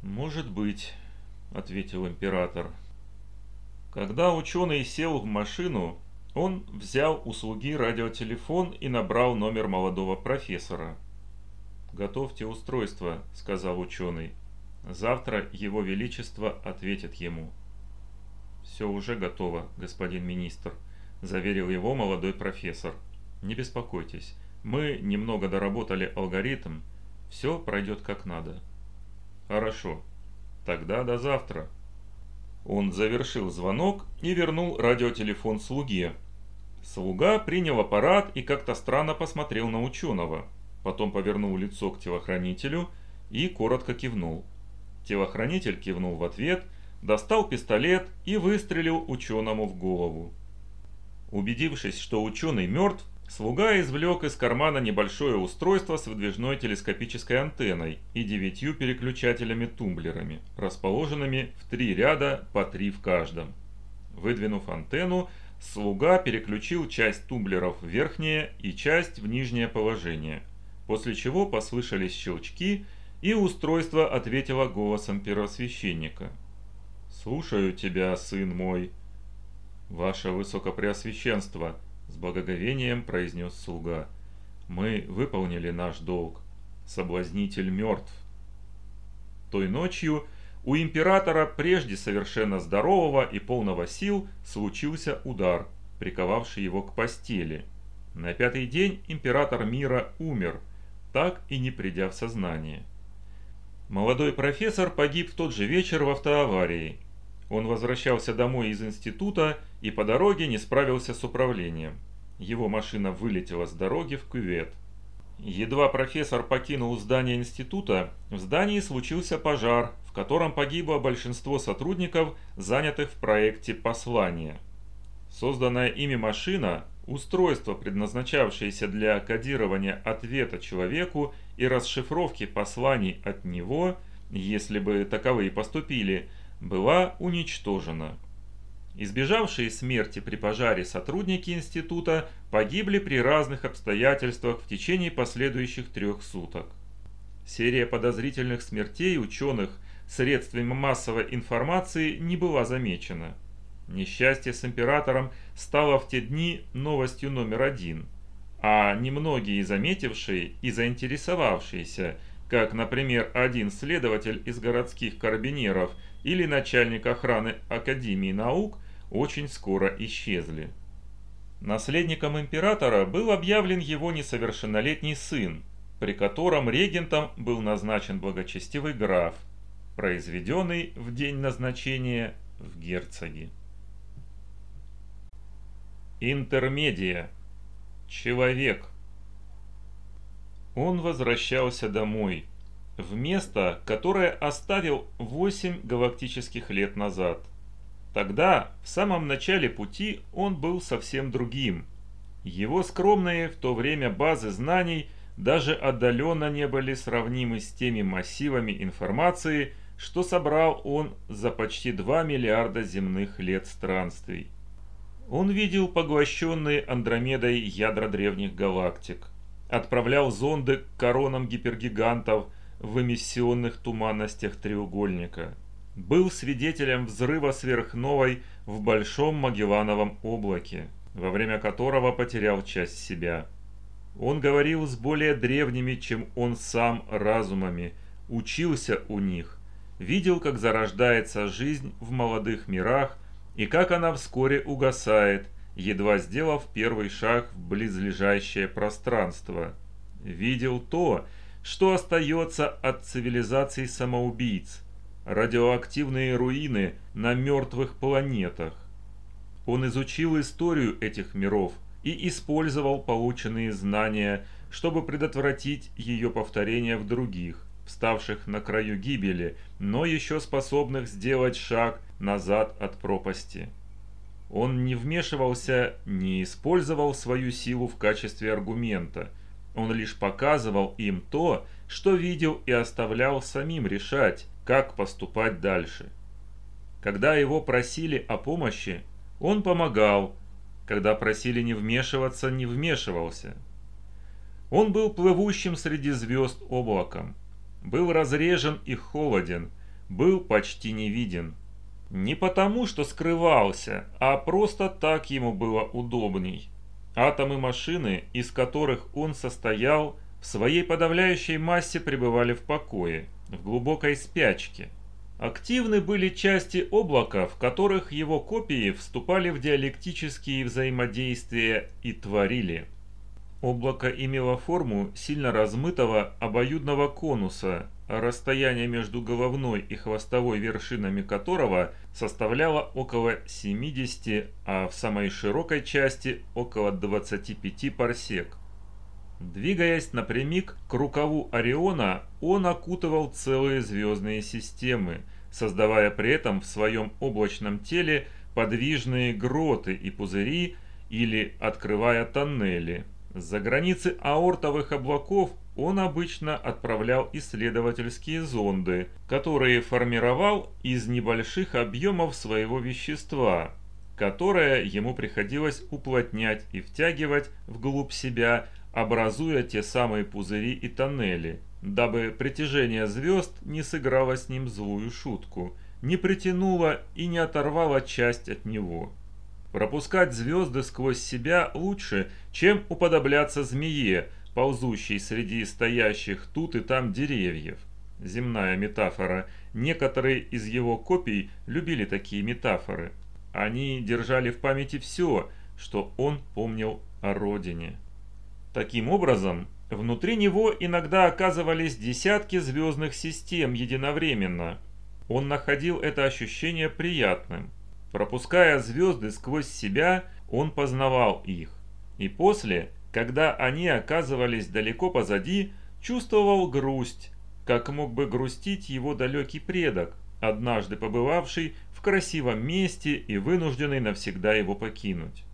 «Может быть», — ответил император. Когда ученый сел в машину, он взял у слуги радиотелефон и набрал номер молодого профессора. «Готовьте устройство», — сказал ученый. «Завтра его величество ответит ему». «Все уже готово, господин министр», — заверил его молодой профессор. «Не беспокойтесь, мы немного доработали алгоритм, все пройдет как надо». Хорошо. Тогда до завтра. Он завершил звонок и вернул радиотелефон слуге. Слуга принял аппарат и как-то странно посмотрел на ученого. Потом повернул лицо к телохранителю и коротко кивнул. Телохранитель кивнул в ответ, достал пистолет и выстрелил ученому в голову. Убедившись, что ученый мертв, Слуга извлек из кармана небольшое устройство с выдвижной телескопической антенной и девятью переключателями-тумблерами, расположенными в три ряда по три в каждом. Выдвинув антенну, слуга переключил часть тумблеров в верхнее и часть в нижнее положение, после чего послышались щелчки, и устройство ответило голосом первосвященника. «Слушаю тебя, сын мой». «Ваше Высокопреосвященство», благоговением произнес слуга. Мы выполнили наш долг. Соблазнитель мертв. Той ночью у императора, прежде совершенно здорового и полного сил, случился удар, приковавший его к постели. На пятый день император мира умер, так и не придя в сознание. Молодой профессор погиб в тот же вечер в автоаварии. Он возвращался домой из института и по дороге не справился с управлением. Его машина вылетела с дороги в кювет. Едва профессор покинул здание института, в здании случился пожар, в котором погибло большинство сотрудников, занятых в проекте послания. Созданная ими машина, Устройство, предназначавшееся для кодирования ответа человеку и расшифровки посланий от него, если бы таковые поступили, была уничтожена. Избежавшие смерти при пожаре сотрудники института погибли при разных обстоятельствах в течение последующих трех суток. Серия подозрительных смертей ученых средствами массовой информации не была замечена. Несчастье с императором стало в те дни новостью номер один, а немногие заметившие и заинтересовавшиеся, как, например, один следователь из городских карабинеров или начальник охраны Академии наук, очень скоро исчезли. Наследником императора был объявлен его несовершеннолетний сын, при котором регентом был назначен благочестивый граф, произведенный в день назначения в герцоги. Интермедия. Человек. Он возвращался домой, в место, которое оставил 8 галактических лет назад. Тогда, в самом начале пути, он был совсем другим. Его скромные в то время базы знаний даже отдаленно не были сравнимы с теми массивами информации, что собрал он за почти 2 миллиарда земных лет странствий. Он видел поглощенные Андромедой ядра древних галактик, отправлял зонды к коронам гипергигантов в эмиссионных туманностях треугольника, был свидетелем взрыва сверхновой в Большом Магеллановом облаке, во время которого потерял часть себя. Он говорил с более древними, чем он сам, разумами, учился у них, видел, как зарождается жизнь в молодых мирах и как она вскоре угасает, едва сделав первый шаг в близлежащее пространство. Видел то, что остается от цивилизаций самоубийц, радиоактивные руины на мертвых планетах. Он изучил историю этих миров и использовал полученные знания, чтобы предотвратить ее повторение в других, вставших на краю гибели, но еще способных сделать шаг назад от пропасти. Он не вмешивался, не использовал свою силу в качестве аргумента. Он лишь показывал им то, что видел и оставлял самим решать, как поступать дальше. Когда его просили о помощи, он помогал. Когда просили не вмешиваться, не вмешивался. Он был плывущим среди звезд облаком. Был разрежен и холоден, был почти не виден. Не потому, что скрывался, а просто так ему было удобней. Атомы машины, из которых он состоял, в своей подавляющей массе пребывали в покое, в глубокой спячке. Активны были части облака, в которых его копии вступали в диалектические взаимодействия и творили. Облако имело форму сильно размытого обоюдного конуса, расстояние между головной и хвостовой вершинами которого составляло около 70, а в самой широкой части около 25 парсек. Двигаясь напрямик к рукаву Ориона, он окутывал целые звездные системы, создавая при этом в своем облачном теле подвижные гроты и пузыри или открывая тоннели. За границы аортовых облаков он обычно отправлял исследовательские зонды, которые формировал из небольших объемов своего вещества, которое ему приходилось уплотнять и втягивать вглубь себя, образуя те самые пузыри и тоннели, дабы притяжение звезд не сыграло с ним злую шутку, не притянуло и не оторвало часть от него. Пропускать звезды сквозь себя лучше, чем уподобляться змее, ползущей среди стоящих тут и там деревьев. Земная метафора. Некоторые из его копий любили такие метафоры. Они держали в памяти все, что он помнил о родине. Таким образом, внутри него иногда оказывались десятки звездных систем единовременно. Он находил это ощущение приятным. Пропуская звезды сквозь себя, он познавал их. И после, когда они оказывались далеко позади, чувствовал грусть, как мог бы грустить его далекий предок, однажды побывавший в красивом месте и вынужденный навсегда его покинуть.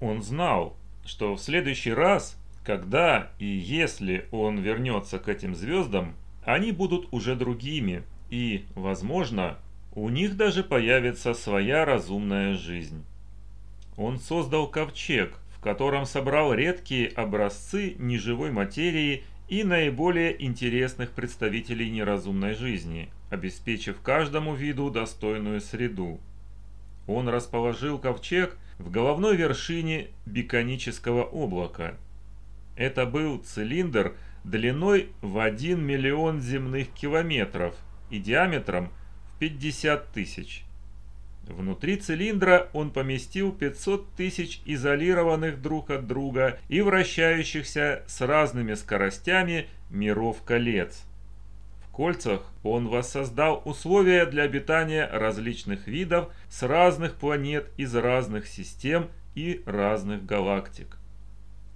Он знал, что в следующий раз, когда и если он вернется к этим звездам, они будут уже другими, и, возможно, у них даже появится своя разумная жизнь. Он создал ковчег, в котором собрал редкие образцы неживой материи и наиболее интересных представителей неразумной жизни, обеспечив каждому виду достойную среду. Он расположил ковчег в головной вершине биконического облака. Это был цилиндр длиной в 1 миллион земных километров и диаметром в 50 тысяч. Внутри цилиндра он поместил 500 тысяч изолированных друг от друга и вращающихся с разными скоростями миров колец. В кольцах он воссоздал условия для обитания различных видов с разных планет из разных систем и разных галактик.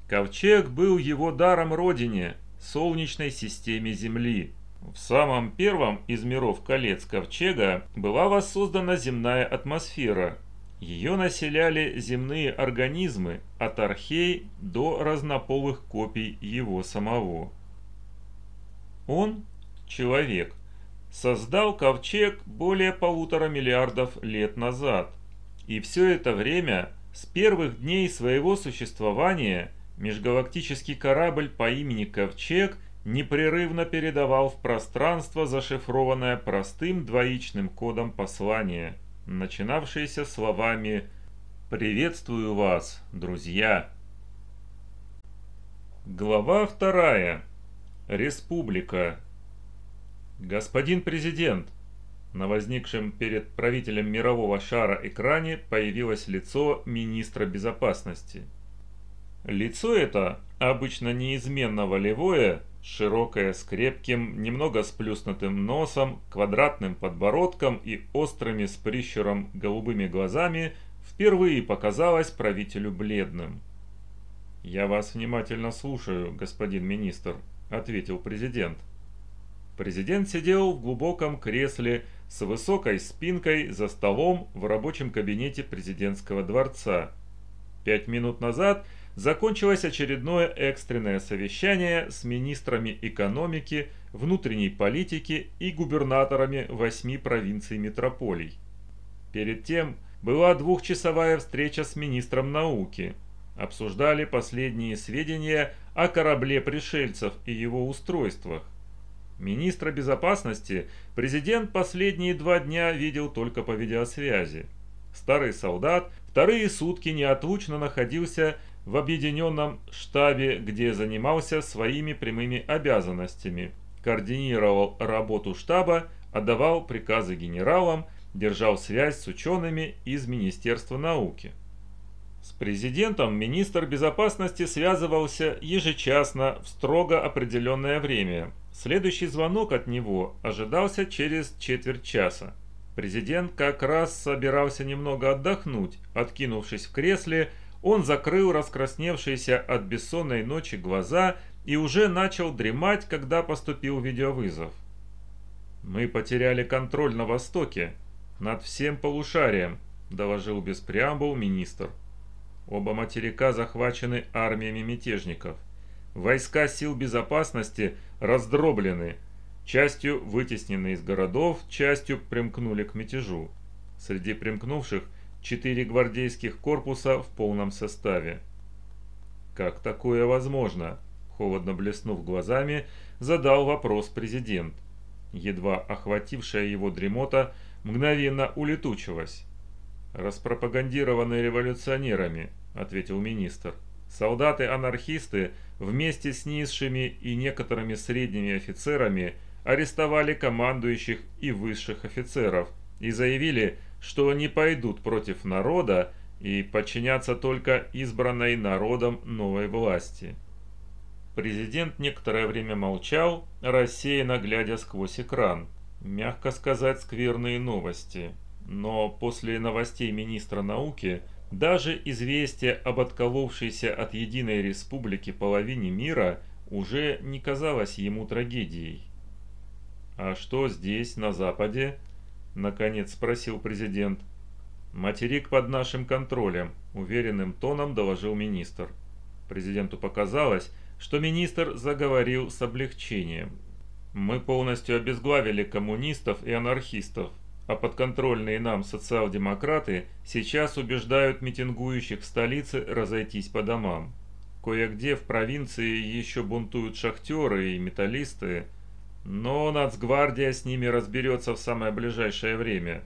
Ковчег был его даром родине, солнечной системе Земли – в самом первом из миров колец Ковчега была воссоздана земная атмосфера. Ее населяли земные организмы от архей до разнополых копий его самого. Он, человек, создал ковчег более полутора миллиардов лет назад. И все это время, с первых дней своего существования, межгалактический корабль по имени Ковчег непрерывно передавал в пространство зашифрованное простым двоичным кодом послание, начинавшееся словами «Приветствую вас, друзья!». Глава вторая. Республика. Господин президент, на возникшем перед правителем мирового шара экране появилось лицо министра безопасности. Лицо это, обычно неизменно волевое, Широкая, с крепким, немного сплюснутым носом, квадратным подбородком и острыми с прищуром голубыми глазами, впервые показалась правителю бледным. «Я вас внимательно слушаю, господин министр», — ответил президент. Президент сидел в глубоком кресле с высокой спинкой за столом в рабочем кабинете президентского дворца. Пять минут назад закончилось очередное экстренное совещание с министрами экономики, внутренней политики и губернаторами восьми провинций метрополий. Перед тем была двухчасовая встреча с министром науки. Обсуждали последние сведения о корабле пришельцев и его устройствах. Министра безопасности президент последние два дня видел только по видеосвязи. Старый солдат вторые сутки неотлучно находился в объединенном штабе, где занимался своими прямыми обязанностями, координировал работу штаба, отдавал приказы генералам, держал связь с учеными из Министерства науки. С президентом министр безопасности связывался ежечасно в строго определенное время. Следующий звонок от него ожидался через четверть часа. Президент как раз собирался немного отдохнуть, откинувшись в кресле, он закрыл раскрасневшиеся от бессонной ночи глаза и уже начал дремать, когда поступил видеовызов. «Мы потеряли контроль на Востоке, над всем полушарием», – доложил без преамбул министр. Оба материка захвачены армиями мятежников. Войска сил безопасности раздроблены, частью вытеснены из городов, частью примкнули к мятежу. Среди примкнувших четыре гвардейских корпуса в полном составе. Как такое возможно? Холодно блеснув глазами, задал вопрос президент. Едва охватившая его дремота мгновенно улетучилась. «Распропагандированные революционерами», — ответил министр. «Солдаты-анархисты вместе с низшими и некоторыми средними офицерами арестовали командующих и высших офицеров и заявили, что не пойдут против народа и подчинятся только избранной народом новой власти. Президент некоторое время молчал, рассеянно глядя сквозь экран. Мягко сказать, скверные новости. Но после новостей министра науки даже известие об отколовшейся от единой республики половине мира уже не казалось ему трагедией. А что здесь, на Западе? Наконец спросил президент. «Материк под нашим контролем», – уверенным тоном доложил министр. Президенту показалось, что министр заговорил с облегчением. Мы полностью обезглавили коммунистов и анархистов, а подконтрольные нам социал-демократы сейчас убеждают митингующих в столице разойтись по домам. Кое-где в провинции еще бунтуют шахтеры и металлисты, но нацгвардия с ними разберется в самое ближайшее время.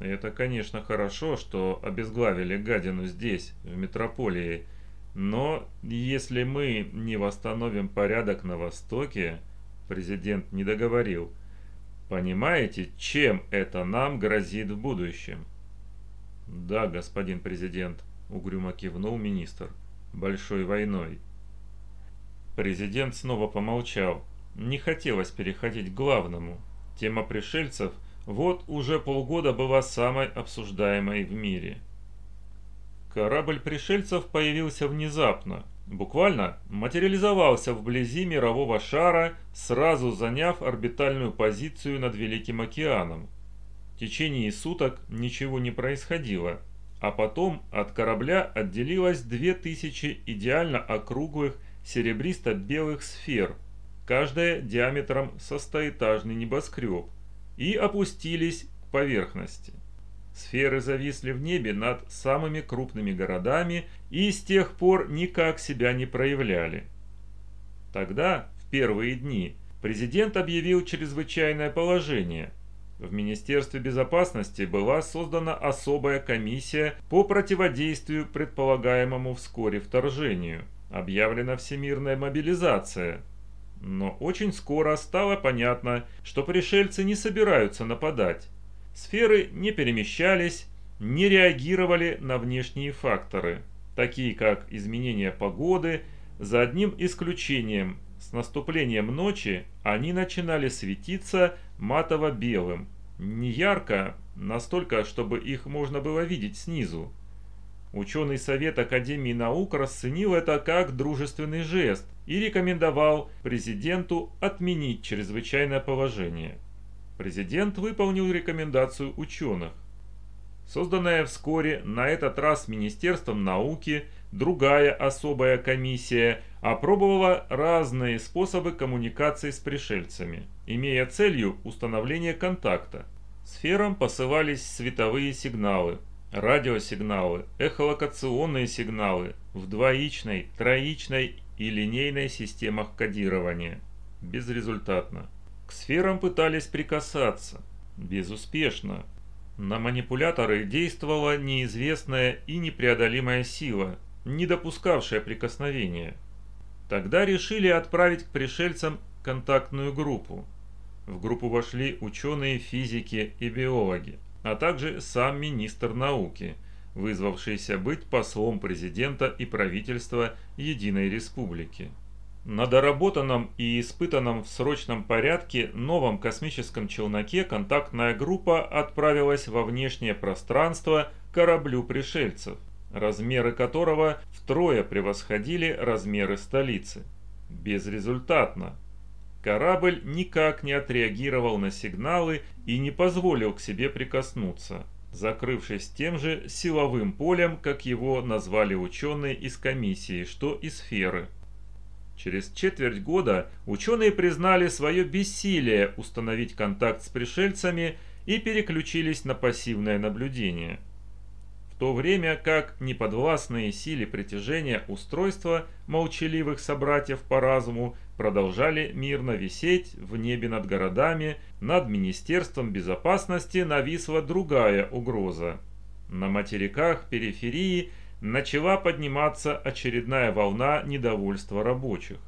Это, конечно, хорошо, что обезглавили гадину здесь, в метрополии, но если мы не восстановим порядок на Востоке, президент не договорил, понимаете, чем это нам грозит в будущем? Да, господин президент, угрюмо кивнул министр, большой войной. Президент снова помолчал. Не хотелось переходить к главному. Тема пришельцев вот уже полгода была самой обсуждаемой в мире – Корабль пришельцев появился внезапно, буквально материализовался вблизи мирового шара, сразу заняв орбитальную позицию над Великим океаном. В течение суток ничего не происходило, а потом от корабля отделилось две тысячи идеально округлых серебристо-белых сфер, каждая диаметром со стоэтажный небоскреб, и опустились к поверхности. Сферы зависли в небе над самыми крупными городами и с тех пор никак себя не проявляли. Тогда, в первые дни, президент объявил чрезвычайное положение. В Министерстве безопасности была создана особая комиссия по противодействию предполагаемому вскоре вторжению. Объявлена всемирная мобилизация. Но очень скоро стало понятно, что пришельцы не собираются нападать Сферы не перемещались, не реагировали на внешние факторы, такие как изменение погоды, за одним исключением. С наступлением ночи они начинали светиться матово-белым, не ярко, настолько, чтобы их можно было видеть снизу. Ученый совет Академии наук расценил это как дружественный жест и рекомендовал президенту отменить чрезвычайное положение. Президент выполнил рекомендацию ученых. Созданная вскоре на этот раз Министерством науки другая особая комиссия опробовала разные способы коммуникации с пришельцами, имея целью установление контакта. Сферам посылались световые сигналы, радиосигналы, эхолокационные сигналы в двоичной, троичной и линейной системах кодирования. Безрезультатно. К сферам пытались прикасаться. Безуспешно. На манипуляторы действовала неизвестная и непреодолимая сила, не допускавшая прикосновения. Тогда решили отправить к пришельцам контактную группу. В группу вошли ученые физики и биологи, а также сам министр науки, вызвавшийся быть послом президента и правительства Единой Республики. На доработанном и испытанном в срочном порядке новом космическом челноке контактная группа отправилась во внешнее пространство кораблю пришельцев, размеры которого втрое превосходили размеры столицы. Безрезультатно. Корабль никак не отреагировал на сигналы и не позволил к себе прикоснуться, закрывшись тем же силовым полем, как его назвали ученые из комиссии, что и сферы. Через четверть года ученые признали свое бессилие установить контакт с пришельцами и переключились на пассивное наблюдение. В то время как неподвластные силе притяжения устройства молчаливых собратьев по разуму продолжали мирно висеть в небе над городами, над Министерством безопасности нависла другая угроза. На материках периферии – начала подниматься очередная волна недовольства рабочих.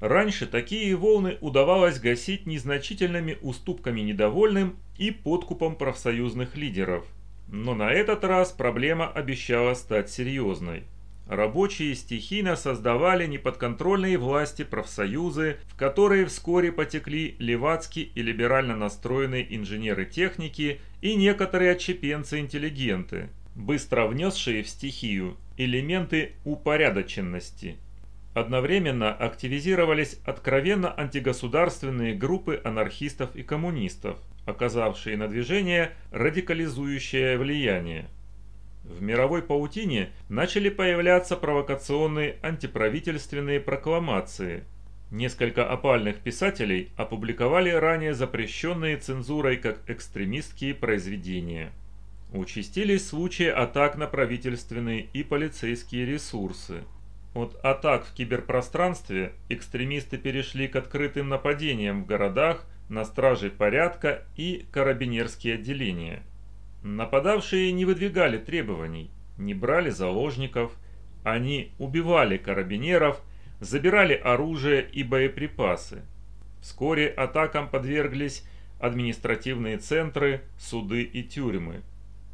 Раньше такие волны удавалось гасить незначительными уступками недовольным и подкупом профсоюзных лидеров. Но на этот раз проблема обещала стать серьезной. Рабочие стихийно создавали неподконтрольные власти профсоюзы, в которые вскоре потекли левацкие и либерально настроенные инженеры техники и некоторые отщепенцы-интеллигенты – быстро внесшие в стихию элементы упорядоченности. Одновременно активизировались откровенно антигосударственные группы анархистов и коммунистов, оказавшие на движение радикализующее влияние. В мировой паутине начали появляться провокационные антиправительственные прокламации. Несколько опальных писателей опубликовали ранее запрещенные цензурой как экстремистские произведения. Участились случаи атак на правительственные и полицейские ресурсы. От атак в киберпространстве экстремисты перешли к открытым нападениям в городах на стражей порядка и карабинерские отделения. Нападавшие не выдвигали требований, не брали заложников, они убивали карабинеров, забирали оружие и боеприпасы. Вскоре атакам подверглись административные центры, суды и тюрьмы.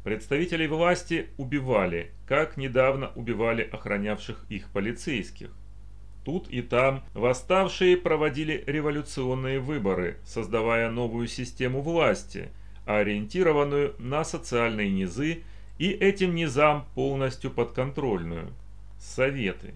Представителей власти убивали, как недавно убивали охранявших их полицейских. Тут и там восставшие проводили революционные выборы, создавая новую систему власти, ориентированную на социальные низы и этим низам полностью подконтрольную – советы.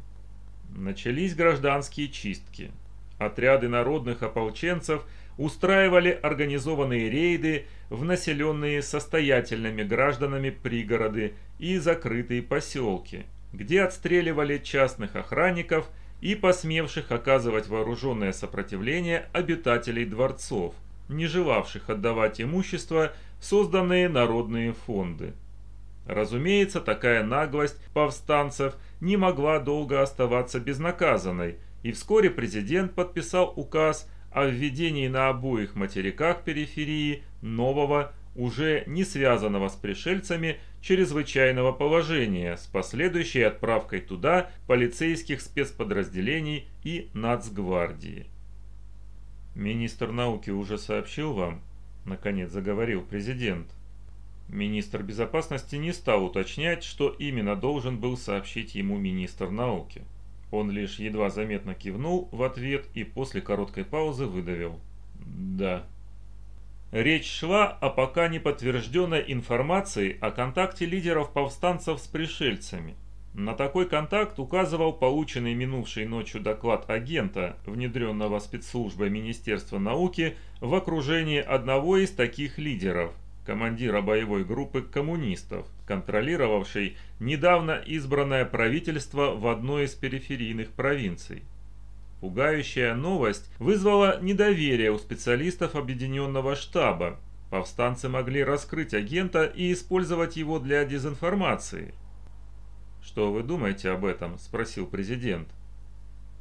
Начались гражданские чистки. Отряды народных ополченцев устраивали организованные рейды в населенные состоятельными гражданами пригороды и закрытые поселки, где отстреливали частных охранников и посмевших оказывать вооруженное сопротивление обитателей дворцов, не желавших отдавать имущество созданные народные фонды. Разумеется, такая наглость повстанцев не могла долго оставаться безнаказанной, и вскоре президент подписал указ о введении на обоих материках периферии нового, уже не связанного с пришельцами, чрезвычайного положения с последующей отправкой туда полицейских спецподразделений и нацгвардии. «Министр науки уже сообщил вам?» – наконец заговорил президент. Министр безопасности не стал уточнять, что именно должен был сообщить ему министр науки. Он лишь едва заметно кивнул в ответ и после короткой паузы выдавил «Да». Речь шла о пока не подтвержденной информации о контакте лидеров повстанцев с пришельцами. На такой контакт указывал полученный минувшей ночью доклад агента, внедренного спецслужбой Министерства науки в окружении одного из таких лидеров, командира боевой группы коммунистов, контролировавшей недавно избранное правительство в одной из периферийных провинций. Пугающая новость вызвала недоверие у специалистов объединенного штаба. Повстанцы могли раскрыть агента и использовать его для дезинформации – «Что вы думаете об этом?» – спросил президент.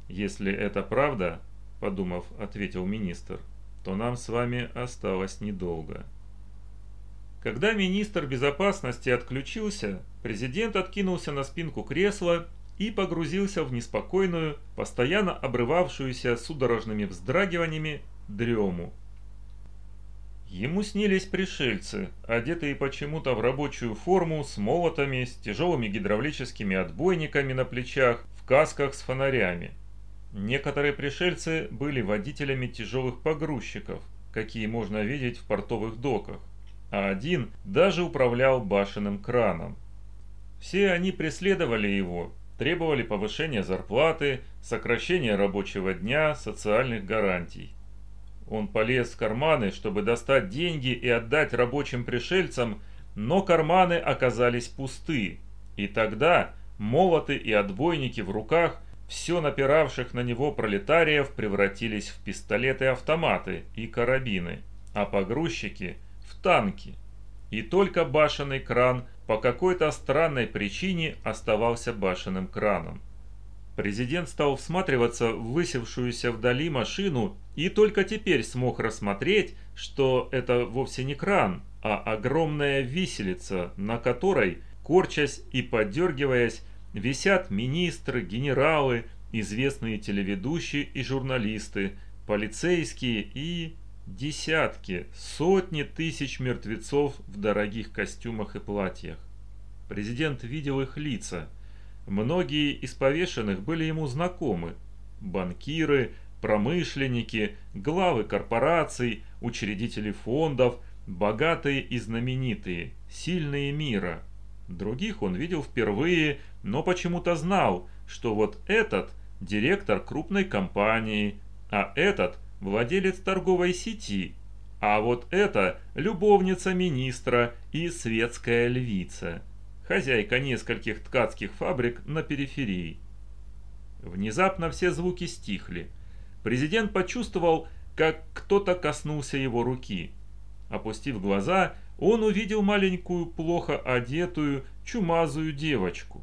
«Если это правда, – подумав, ответил министр, – то нам с вами осталось недолго». Когда министр безопасности отключился, президент откинулся на спинку кресла и погрузился в неспокойную, постоянно обрывавшуюся судорожными вздрагиваниями дрему. Ему снились пришельцы, одетые почему-то в рабочую форму с молотами, с тяжелыми гидравлическими отбойниками на плечах, в касках с фонарями. Некоторые пришельцы были водителями тяжелых погрузчиков, какие можно видеть в портовых доках, а один даже управлял башенным краном. Все они преследовали его, требовали повышения зарплаты, сокращения рабочего дня, социальных гарантий. Он полез в карманы, чтобы достать деньги и отдать рабочим пришельцам, но карманы оказались пусты. И тогда молоты и отбойники в руках все напиравших на него пролетариев превратились в пистолеты-автоматы и карабины, а погрузчики – в танки. И только башенный кран по какой-то странной причине оставался башенным краном. Президент стал всматриваться в высевшуюся вдали машину и только теперь смог рассмотреть, что это вовсе не кран, а огромная виселица, на которой, корчась и подергиваясь, висят министры, генералы, известные телеведущие и журналисты, полицейские и десятки, сотни тысяч мертвецов в дорогих костюмах и платьях. Президент видел их лица – Многие из повешенных были ему знакомы. Банкиры, промышленники, главы корпораций, учредители фондов, богатые и знаменитые, сильные мира. Других он видел впервые, но почему-то знал, что вот этот директор крупной компании, а этот владелец торговой сети, а вот это любовница министра и светская львица. Хозяйка нескольких ткацких фабрик на периферии. Внезапно все звуки стихли. Президент почувствовал, как кто-то коснулся его руки. Опустив глаза, он увидел маленькую, плохо одетую, чумазую девочку.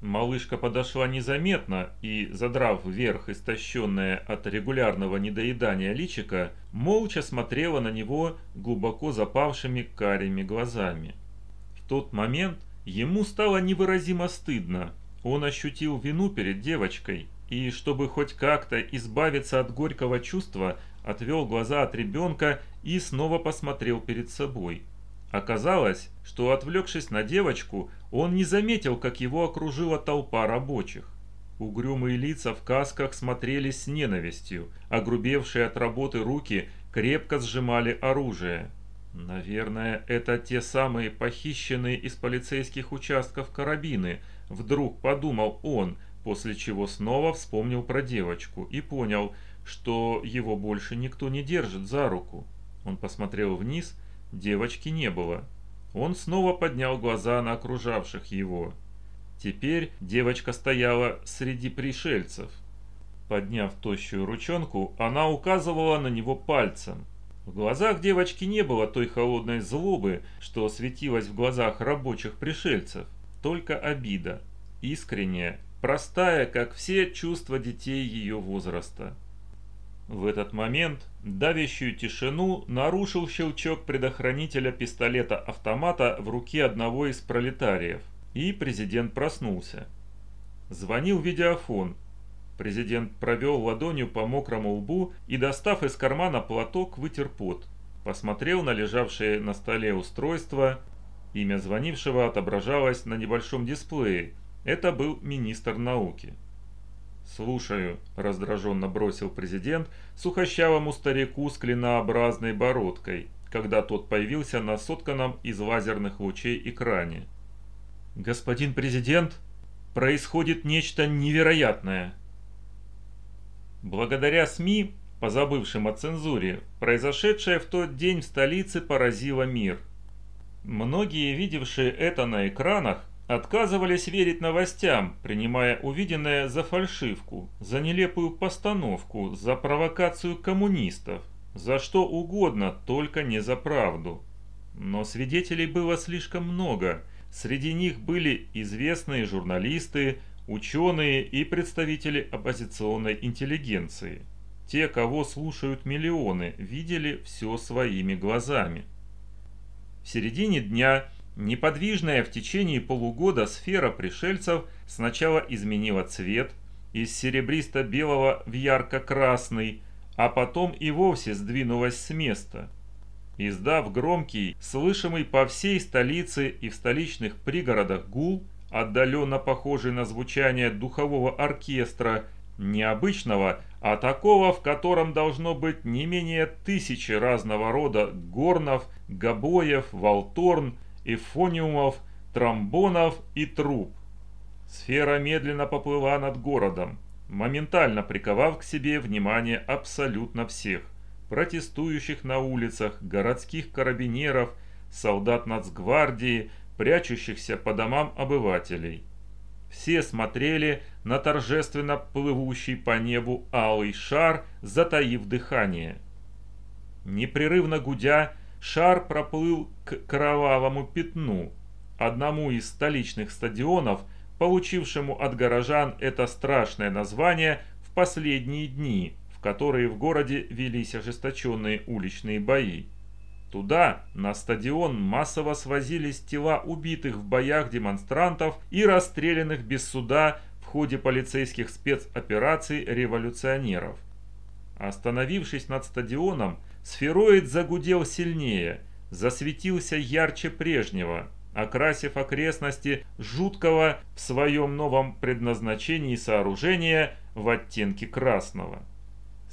Малышка подошла незаметно и, задрав вверх истощенное от регулярного недоедания личика, молча смотрела на него глубоко запавшими карими глазами. В тот момент ему стало невыразимо стыдно. Он ощутил вину перед девочкой и, чтобы хоть как-то избавиться от горького чувства, отвел глаза от ребенка и снова посмотрел перед собой. Оказалось, что отвлекшись на девочку, он не заметил, как его окружила толпа рабочих. Угрюмые лица в касках смотрелись с ненавистью, а грубевшие от работы руки крепко сжимали оружие. Наверное, это те самые похищенные из полицейских участков карабины, вдруг подумал он, после чего снова вспомнил про девочку и понял, что его больше никто не держит за руку. Он посмотрел вниз, девочки не было. Он снова поднял глаза на окружавших его. Теперь девочка стояла среди пришельцев. Подняв тощую ручонку, она указывала на него пальцем. В глазах девочки не было той холодной злобы, что светилась в глазах рабочих пришельцев, только обида, искренняя, простая, как все чувства детей ее возраста. В этот момент давящую тишину нарушил щелчок предохранителя пистолета-автомата в руке одного из пролетариев, и президент проснулся. Звонил видеофон. Президент провел ладонью по мокрому лбу и, достав из кармана платок, вытер пот. Посмотрел на лежавшее на столе устройство. Имя звонившего отображалось на небольшом дисплее. Это был министр науки. «Слушаю», – раздраженно бросил президент сухощавому старику с клинообразной бородкой, когда тот появился на сотканном из лазерных лучей экране. «Господин президент, происходит нечто невероятное». Благодаря СМИ, позабывшим о цензуре, произошедшее в тот день в столице поразило мир. Многие, видевшие это на экранах, Отказывались верить новостям, принимая увиденное за фальшивку, за нелепую постановку, за провокацию коммунистов, за что угодно, только не за правду. Но свидетелей было слишком много. Среди них были известные журналисты, ученые и представители оппозиционной интеллигенции. Те, кого слушают миллионы, видели все своими глазами. В середине дня Неподвижная в течение полугода сфера пришельцев сначала изменила цвет из серебристо-белого в ярко-красный, а потом и вовсе сдвинулась с места. Издав громкий, слышимый по всей столице и в столичных пригородах гул, отдаленно похожий на звучание духового оркестра, необычного, а такого, в котором должно быть не менее тысячи разного рода горнов, гобоев, волторн, эфониумов, тромбонов и труб. Сфера медленно поплыла над городом, моментально приковав к себе внимание абсолютно всех. Протестующих на улицах, городских карабинеров, солдат нацгвардии, прячущихся по домам обывателей. Все смотрели на торжественно плывущий по небу алый шар, затаив дыхание. Непрерывно гудя, шар проплыл к кровавому пятну, одному из столичных стадионов, получившему от горожан это страшное название в последние дни, в которые в городе велись ожесточенные уличные бои. Туда, на стадион, массово свозились тела убитых в боях демонстрантов и расстрелянных без суда в ходе полицейских спецопераций революционеров. Остановившись над стадионом, Сфероид загудел сильнее, засветился ярче прежнего, окрасив окрестности жуткого в своем новом предназначении сооружения в оттенке красного.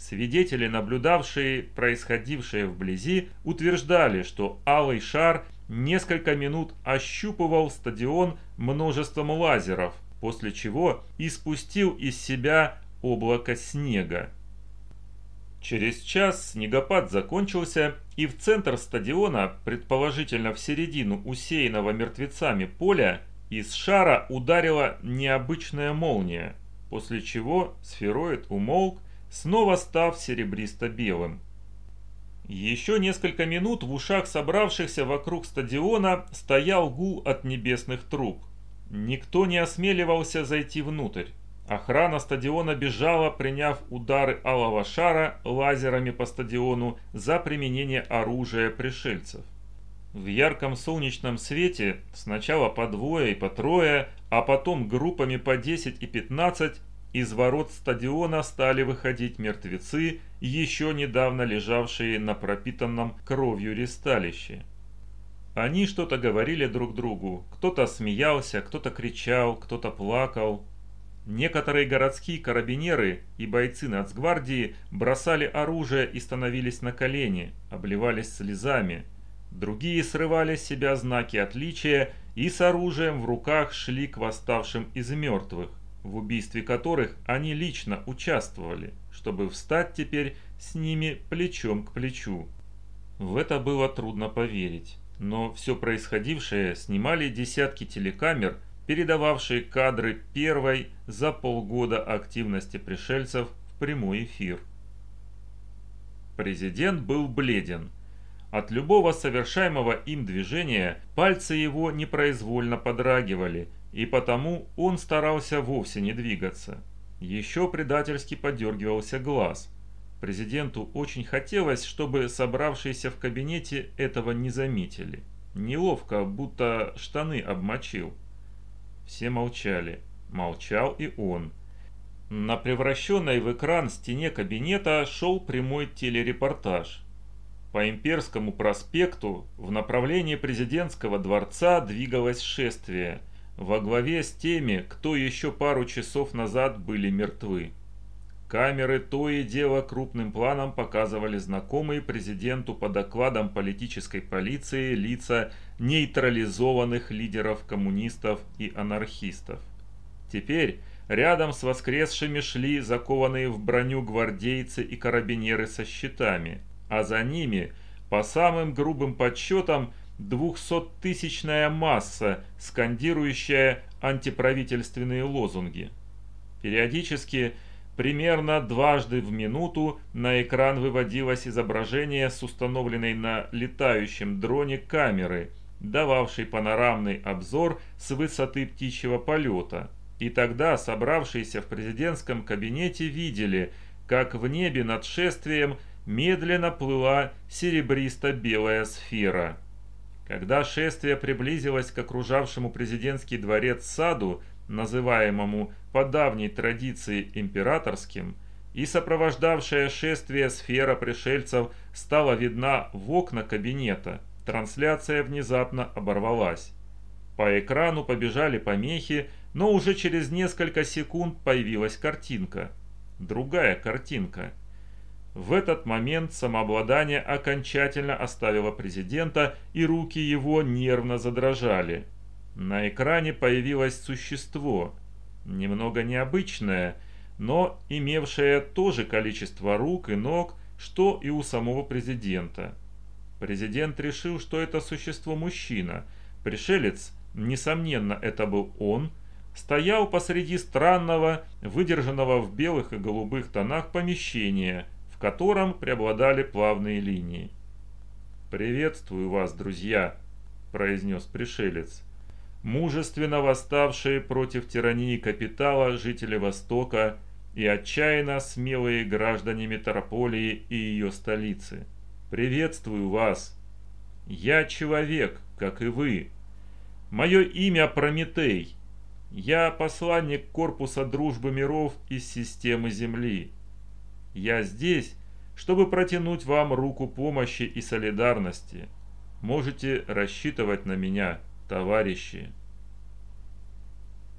Свидетели, наблюдавшие происходившее вблизи, утверждали, что алый шар несколько минут ощупывал стадион множеством лазеров, после чего испустил из себя облако снега. Через час снегопад закончился, и в центр стадиона, предположительно в середину усеянного мертвецами поля, из шара ударила необычная молния, после чего сфероид умолк, снова став серебристо-белым. Еще несколько минут в ушах собравшихся вокруг стадиона стоял гул от небесных труб. Никто не осмеливался зайти внутрь. Охрана стадиона бежала, приняв удары алого шара лазерами по стадиону за применение оружия пришельцев. В ярком солнечном свете сначала по двое и по трое, а потом группами по 10 и 15 из ворот стадиона стали выходить мертвецы, еще недавно лежавшие на пропитанном кровью ресталище. Они что-то говорили друг другу, кто-то смеялся, кто-то кричал, кто-то плакал. Некоторые городские карабинеры и бойцы нацгвардии бросали оружие и становились на колени, обливались слезами. Другие срывали с себя знаки отличия и с оружием в руках шли к восставшим из мертвых в убийстве которых они лично участвовали, чтобы встать теперь с ними плечом к плечу. В это было трудно поверить, но все происходившее снимали десятки телекамер, передававшие кадры первой за полгода активности пришельцев в прямой эфир. Президент был бледен. От любого совершаемого им движения пальцы его непроизвольно подрагивали – и потому он старался вовсе не двигаться. Еще предательски подергивался глаз. Президенту очень хотелось, чтобы собравшиеся в кабинете этого не заметили. Неловко, будто штаны обмочил. Все молчали. Молчал и он. На превращенной в экран стене кабинета шел прямой телерепортаж. По Имперскому проспекту в направлении президентского дворца двигалось шествие – во главе с теми, кто еще пару часов назад были мертвы. Камеры то и дело крупным планом показывали знакомые президенту по докладам политической полиции лица нейтрализованных лидеров коммунистов и анархистов. Теперь рядом с воскресшими шли закованные в броню гвардейцы и карабинеры со щитами, а за ними, по самым грубым подсчетам, двухсоттысячная масса, скандирующая антиправительственные лозунги. Периодически, примерно дважды в минуту, на экран выводилось изображение с установленной на летающем дроне камеры, дававшей панорамный обзор с высоты птичьего полета. И тогда собравшиеся в президентском кабинете видели, как в небе над шествием медленно плыла серебристо-белая сфера. Когда шествие приблизилось к окружавшему президентский дворец саду, называемому по давней традиции императорским, и сопровождавшая шествие сфера пришельцев стала видна в окна кабинета, трансляция внезапно оборвалась. По экрану побежали помехи, но уже через несколько секунд появилась картинка. Другая картинка – в этот момент самообладание окончательно оставило президента, и руки его нервно задрожали. На экране появилось существо, немного необычное, но имевшее то же количество рук и ног, что и у самого президента. Президент решил, что это существо мужчина. Пришелец, несомненно, это был он, стоял посреди странного, выдержанного в белых и голубых тонах помещения – котором преобладали плавные линии. «Приветствую вас, друзья», – произнес пришелец. «Мужественно восставшие против тирании капитала жители Востока и отчаянно смелые граждане метрополии и ее столицы. Приветствую вас. Я человек, как и вы. Мое имя Прометей. Я посланник Корпуса Дружбы Миров из системы Земли. Я здесь, чтобы протянуть вам руку помощи и солидарности. Можете рассчитывать на меня, товарищи.